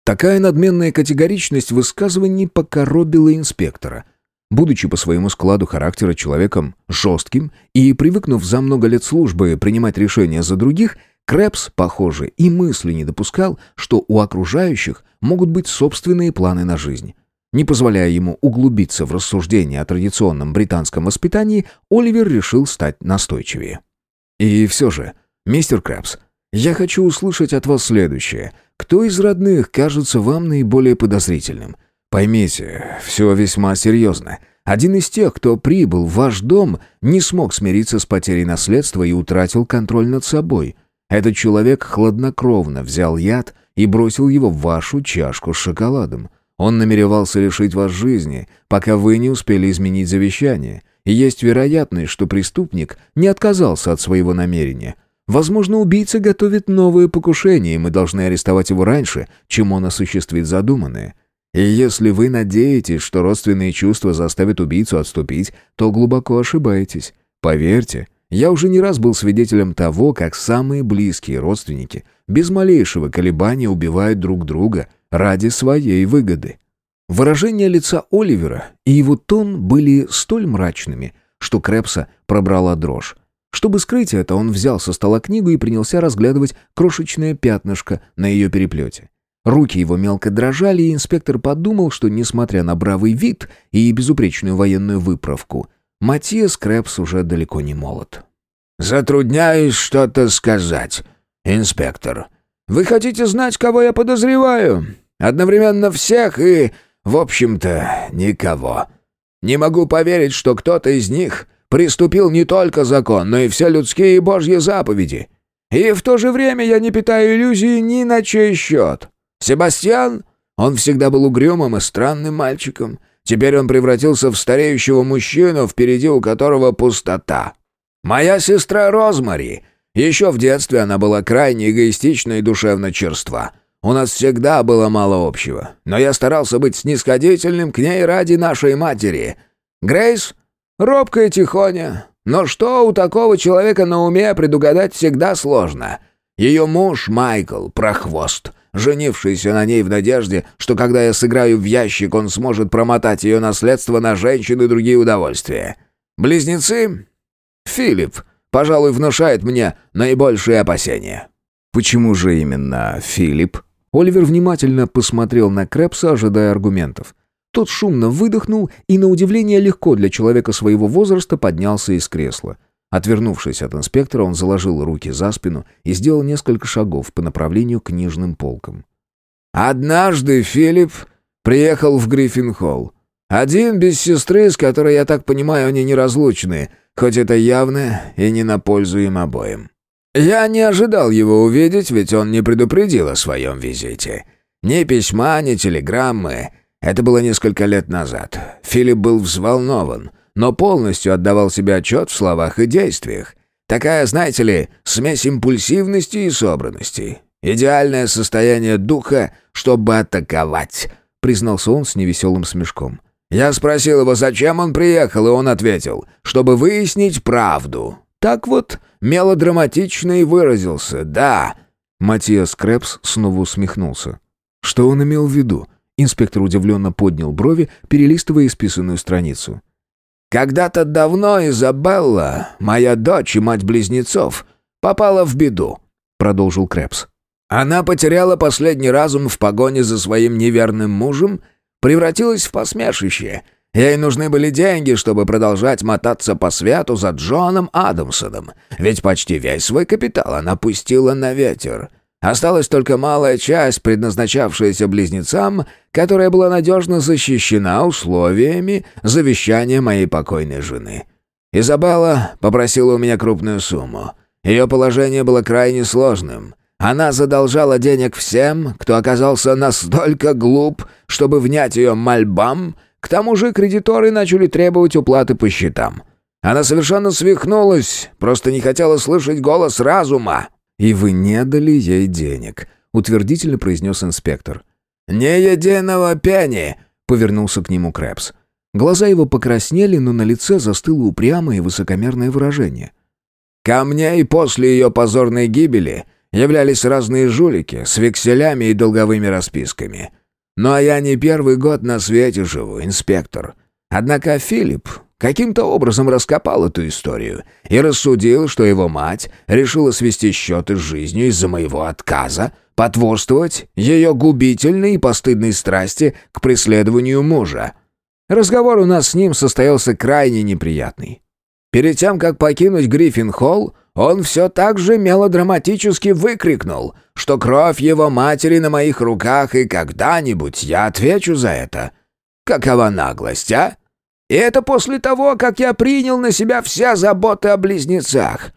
Такая надменная категоричность высказываний покоробила инспектора. Будучи по своему складу характера человеком жестким и привыкнув за много лет службы принимать решения за других – Крэпс, похоже, и мысли не допускал, что у окружающих могут быть собственные планы на жизнь. Не позволяя ему углубиться в рассуждения о традиционном британском воспитании, Оливер решил стать настойчивее. «И все же, мистер Крэпс, я хочу услышать от вас следующее. Кто из родных кажется вам наиболее подозрительным? Поймите, все весьма серьезно. Один из тех, кто прибыл в ваш дом, не смог смириться с потерей наследства и утратил контроль над собой. Этот человек хладнокровно взял яд и бросил его в вашу чашку с шоколадом. Он намеревался лишить вас жизни, пока вы не успели изменить завещание. И есть вероятность, что преступник не отказался от своего намерения. Возможно, убийца готовит новое покушение, и мы должны арестовать его раньше, чем он осуществит задуманное. И если вы надеетесь, что родственные чувства заставят убийцу отступить, то глубоко ошибаетесь. Поверьте, я уже не раз был свидетелем того, как самые близкие родственники без малейшего колебания убивают друг друга ради своей выгоды. Выражение лица Оливера и его тон были столь мрачными, что Крепса пробрала дрожь. Чтобы скрыть это, он взял со стола книгу и принялся разглядывать крошечное пятнышко на ее переплете. Руки его мелко дрожали, и инспектор подумал, что, несмотря на бравый вид и безупречную военную выправку, Матиас Крэпс уже далеко не молод. «Затрудняюсь что-то сказать, инспектор. Вы хотите знать, кого я подозреваю? Одновременно всех и, в общем-то, никого. Не могу поверить, что кто-то из них приступил не только закон, но и все людские и божьи заповеди. И в то же время я не питаю иллюзий ни на чей счет. Себастьян, он всегда был угрюмым и странным мальчиком. Теперь он превратился в стареющего мужчину, впереди у которого пустота. Моя сестра Розмари. Еще в детстве она была крайне эгоистична и душевно черства. У нас всегда было мало общего, но я старался быть снисходительным к ней ради нашей матери. Грейс — робкая тихоня, но что у такого человека на уме предугадать всегда сложно. Ее муж Майкл — прохвост — женившийся на ней в надежде, что когда я сыграю в ящик, он сможет промотать ее наследство на женщин и другие удовольствия. Близнецы? Филипп, пожалуй, внушает мне наибольшие опасения». «Почему же именно Филипп?» Оливер внимательно посмотрел на Крэпса, ожидая аргументов. Тот шумно выдохнул и, на удивление легко для человека своего возраста, поднялся из кресла. Отвернувшись от инспектора, он заложил руки за спину и сделал несколько шагов по направлению к книжным полкам. «Однажды Филипп приехал в Гриффин-холл. Один без сестры, с которой, я так понимаю, они неразлучны, хоть это явно и не на пользу им обоим. Я не ожидал его увидеть, ведь он не предупредил о своем визите. Ни письма, ни телеграммы. Это было несколько лет назад. Филипп был взволнован» но полностью отдавал себе отчет в словах и действиях. Такая, знаете ли, смесь импульсивности и собранности. Идеальное состояние духа, чтобы атаковать», — признался он с невеселым смешком. «Я спросил его, зачем он приехал, и он ответил, чтобы выяснить правду. Так вот, мелодраматично и выразился, да». Матиас Крэпс снова усмехнулся. Что он имел в виду? Инспектор удивленно поднял брови, перелистывая исписанную страницу. Когда-то давно Изабелла, моя дочь и мать близнецов, попала в беду», — продолжил Крэпс. «Она потеряла последний разум в погоне за своим неверным мужем, превратилась в посмешище. Ей нужны были деньги, чтобы продолжать мотаться по свету за Джоном Адамсоном, ведь почти весь свой капитал она пустила на ветер». Осталась только малая часть, предназначавшаяся близнецам, которая была надежно защищена условиями завещания моей покойной жены. Изабелла попросила у меня крупную сумму. Ее положение было крайне сложным. Она задолжала денег всем, кто оказался настолько глуп, чтобы внять ее мольбам, к тому же кредиторы начали требовать уплаты по счетам. Она совершенно свихнулась, просто не хотела слышать голос разума. «И вы не дали ей денег», — утвердительно произнес инспектор. «Не единого пени», — повернулся к нему Крэпс. Глаза его покраснели, но на лице застыло упрямое и высокомерное выражение. «Ко мне и после ее позорной гибели являлись разные жулики с векселями и долговыми расписками. Ну а я не первый год на свете живу, инспектор. Однако Филипп каким-то образом раскопал эту историю и рассудил, что его мать решила свести счеты с жизнью из-за моего отказа потворствовать ее губительной и постыдной страсти к преследованию мужа. Разговор у нас с ним состоялся крайне неприятный. Перед тем, как покинуть Гриффин-холл, он все так же мелодраматически выкрикнул, что кровь его матери на моих руках, и когда-нибудь я отвечу за это. Какова наглость, а? И это после того, как я принял на себя все заботы о близнецах.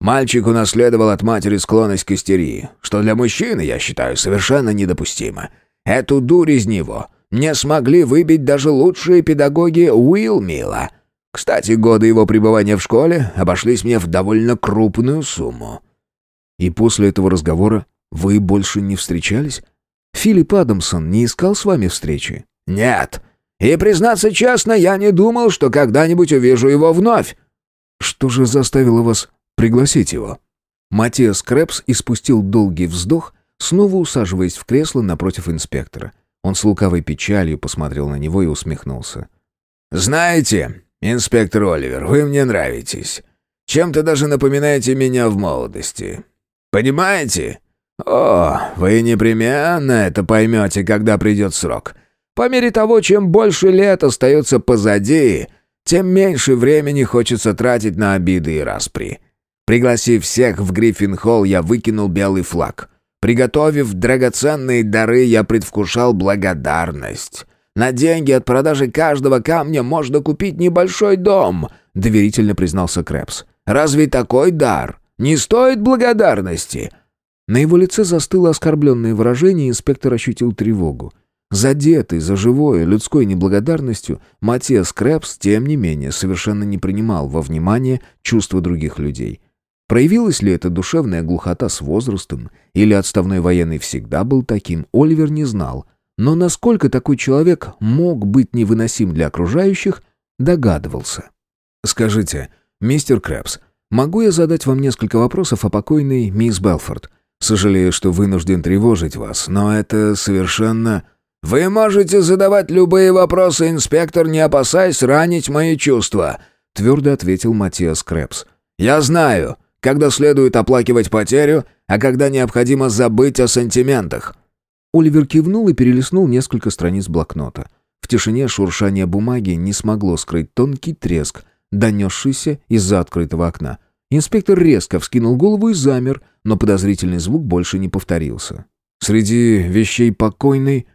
Мальчик унаследовал от матери склонность к истерии, что для мужчины, я считаю, совершенно недопустимо. Эту дурь из него не смогли выбить даже лучшие педагоги Уилмила. Кстати, годы его пребывания в школе обошлись мне в довольно крупную сумму. И после этого разговора вы больше не встречались? Филипп Адамсон не искал с вами встречи? Нет. И, признаться честно, я не думал, что когда-нибудь увижу его вновь. Что же заставило вас пригласить его?» Матиас Крэпс испустил долгий вздох, снова усаживаясь в кресло напротив инспектора. Он с лукавой печалью посмотрел на него и усмехнулся. «Знаете, инспектор Оливер, вы мне нравитесь. Чем-то даже напоминаете меня в молодости. Понимаете? О, вы непременно это поймете, когда придет срок. По мере того, чем больше лет остается позади, тем меньше времени хочется тратить на обиды и распри. Пригласив всех в Гриффин-холл, я выкинул белый флаг. Приготовив драгоценные дары, я предвкушал благодарность. На деньги от продажи каждого камня можно купить небольшой дом, доверительно признался Крэпс. Разве такой дар не стоит благодарности? На его лице застыло оскорбленное выражение, и инспектор ощутил тревогу. Задетый за живое людской неблагодарностью, Матиас Крэпс, тем не менее, совершенно не принимал во внимание чувства других людей. Проявилась ли эта душевная глухота с возрастом, или отставной военный всегда был таким, Оливер не знал. Но насколько такой человек мог быть невыносим для окружающих, догадывался. «Скажите, мистер Крэпс, могу я задать вам несколько вопросов о покойной мисс Белфорд? Сожалею, что вынужден тревожить вас, но это совершенно...» «Вы можете задавать любые вопросы, инспектор, не опасаясь ранить мои чувства», твердо ответил Матиас Крэпс. «Я знаю, когда следует оплакивать потерю, а когда необходимо забыть о сантиментах». Оливер кивнул и перелистнул несколько страниц блокнота. В тишине шуршание бумаги не смогло скрыть тонкий треск, донесшийся из-за открытого окна. Инспектор резко вскинул голову и замер, но подозрительный звук больше не повторился. Среди вещей покойной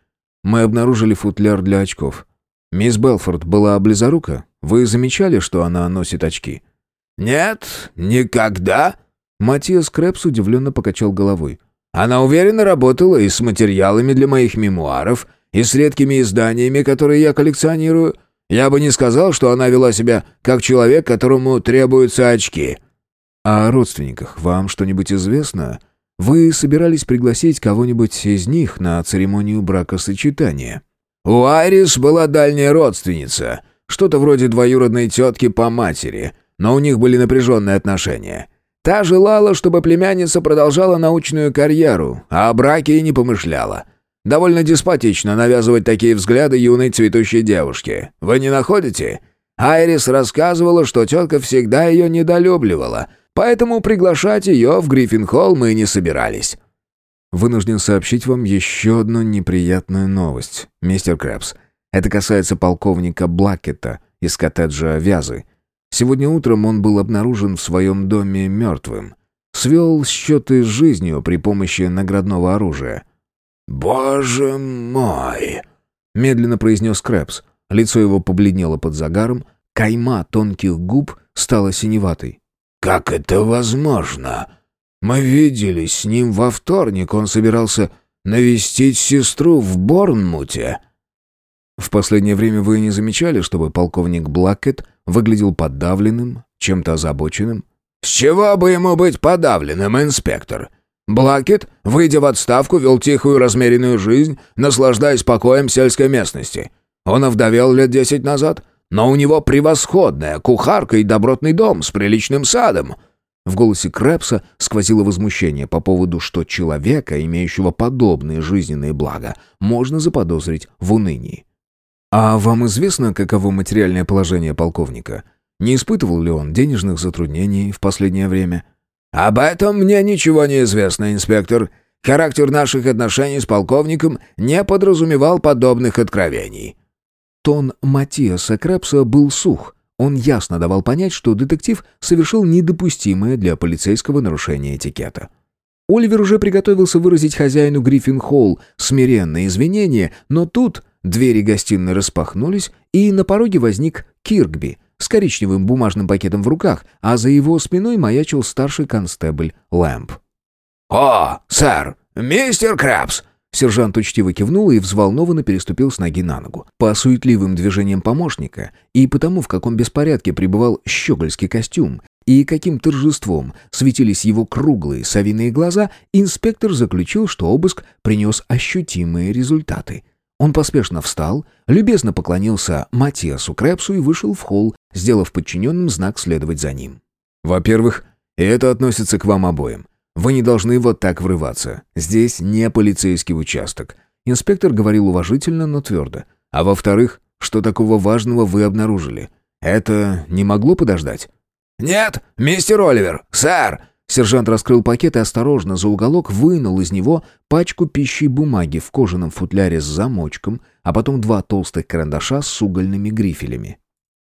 мы обнаружили футляр для очков. Мисс Белфорд была близорука. Вы замечали, что она носит очки? «Нет, никогда?» Матиас Крэпс удивленно покачал головой. «Она уверенно работала и с материалами для моих мемуаров, и с редкими изданиями, которые я коллекционирую. Я бы не сказал, что она вела себя как человек, которому требуются очки». «А о родственниках вам что-нибудь известно? Вы собирались пригласить кого-нибудь из них на церемонию бракосочетания?» «У Айрис была дальняя родственница, что-то вроде двоюродной тетки по матери» но у них были напряженные отношения. Та желала, чтобы племянница продолжала научную карьеру, а о браке и не помышляла. Довольно деспотично навязывать такие взгляды юной цветущей девушке. Вы не находите? Айрис рассказывала, что тетка всегда ее недолюбливала, поэтому приглашать ее в Гриффин-холл мы не собирались. Вынужден сообщить вам еще одну неприятную новость, мистер Крэпс. Это касается полковника Блакета из коттеджа Вязы. Сегодня утром он был обнаружен в своем доме мертвым. Свел счеты с жизнью при помощи наградного оружия. «Боже мой!» — медленно произнес Крэпс. Лицо его побледнело под загаром, кайма тонких губ стала синеватой. «Как это возможно? Мы виделись с ним во вторник, он собирался навестить сестру в Борнмуте». В последнее время вы не замечали, чтобы полковник Блакет выглядел подавленным, чем-то озабоченным? С чего бы ему быть подавленным, инспектор? Блакет, выйдя в отставку, вел тихую размеренную жизнь, наслаждаясь покоем сельской местности. Он овдовел лет десять назад, но у него превосходная кухарка и добротный дом с приличным садом. В голосе Крэпса сквозило возмущение по поводу, что человека, имеющего подобные жизненные блага, можно заподозрить в унынии. «А вам известно, каково материальное положение полковника? Не испытывал ли он денежных затруднений в последнее время?» «Об этом мне ничего не известно, инспектор. Характер наших отношений с полковником не подразумевал подобных откровений». Тон Матиаса Крепса был сух. Он ясно давал понять, что детектив совершил недопустимое для полицейского нарушение этикета. Оливер уже приготовился выразить хозяину Гриффин-Холл смиренные извинения, но тут Двери гостиной распахнулись, и на пороге возник Киркби с коричневым бумажным пакетом в руках, а за его спиной маячил старший констебль Лэмп. «О, сэр, мистер Крабс!» Сержант учтиво кивнул и взволнованно переступил с ноги на ногу. По суетливым движениям помощника и потому, в каком беспорядке пребывал щегольский костюм, и каким торжеством светились его круглые совиные глаза, инспектор заключил, что обыск принес ощутимые результаты. Он поспешно встал, любезно поклонился Матиасу Крэпсу и вышел в холл, сделав подчиненным знак следовать за ним. «Во-первых, это относится к вам обоим. Вы не должны вот так врываться. Здесь не полицейский участок». Инспектор говорил уважительно, но твердо. «А во-вторых, что такого важного вы обнаружили? Это не могло подождать?» «Нет, мистер Оливер, сэр!» Сержант раскрыл пакет и осторожно за уголок вынул из него пачку пищи бумаги в кожаном футляре с замочком, а потом два толстых карандаша с угольными грифелями.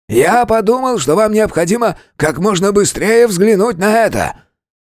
«Я подумал, что вам необходимо как можно быстрее взглянуть на это!»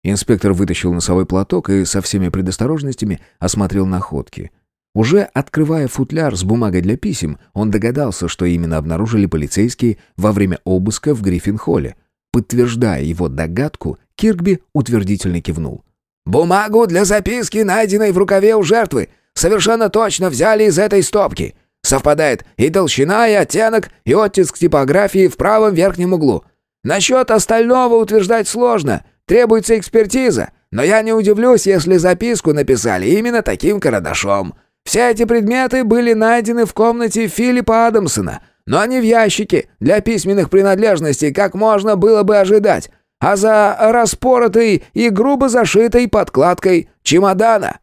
Инспектор вытащил носовой платок и со всеми предосторожностями осмотрел находки. Уже открывая футляр с бумагой для писем, он догадался, что именно обнаружили полицейские во время обыска в Гриффин-холле. Подтверждая его догадку, Киркби утвердительно кивнул. «Бумагу для записки, найденной в рукаве у жертвы, совершенно точно взяли из этой стопки. Совпадает и толщина, и оттенок, и оттиск типографии в правом верхнем углу. Насчет остального утверждать сложно, требуется экспертиза, но я не удивлюсь, если записку написали именно таким карандашом. Все эти предметы были найдены в комнате Филиппа Адамсона, но не в ящике для письменных принадлежностей, как можно было бы ожидать, а за распоротой и грубо зашитой подкладкой чемодана.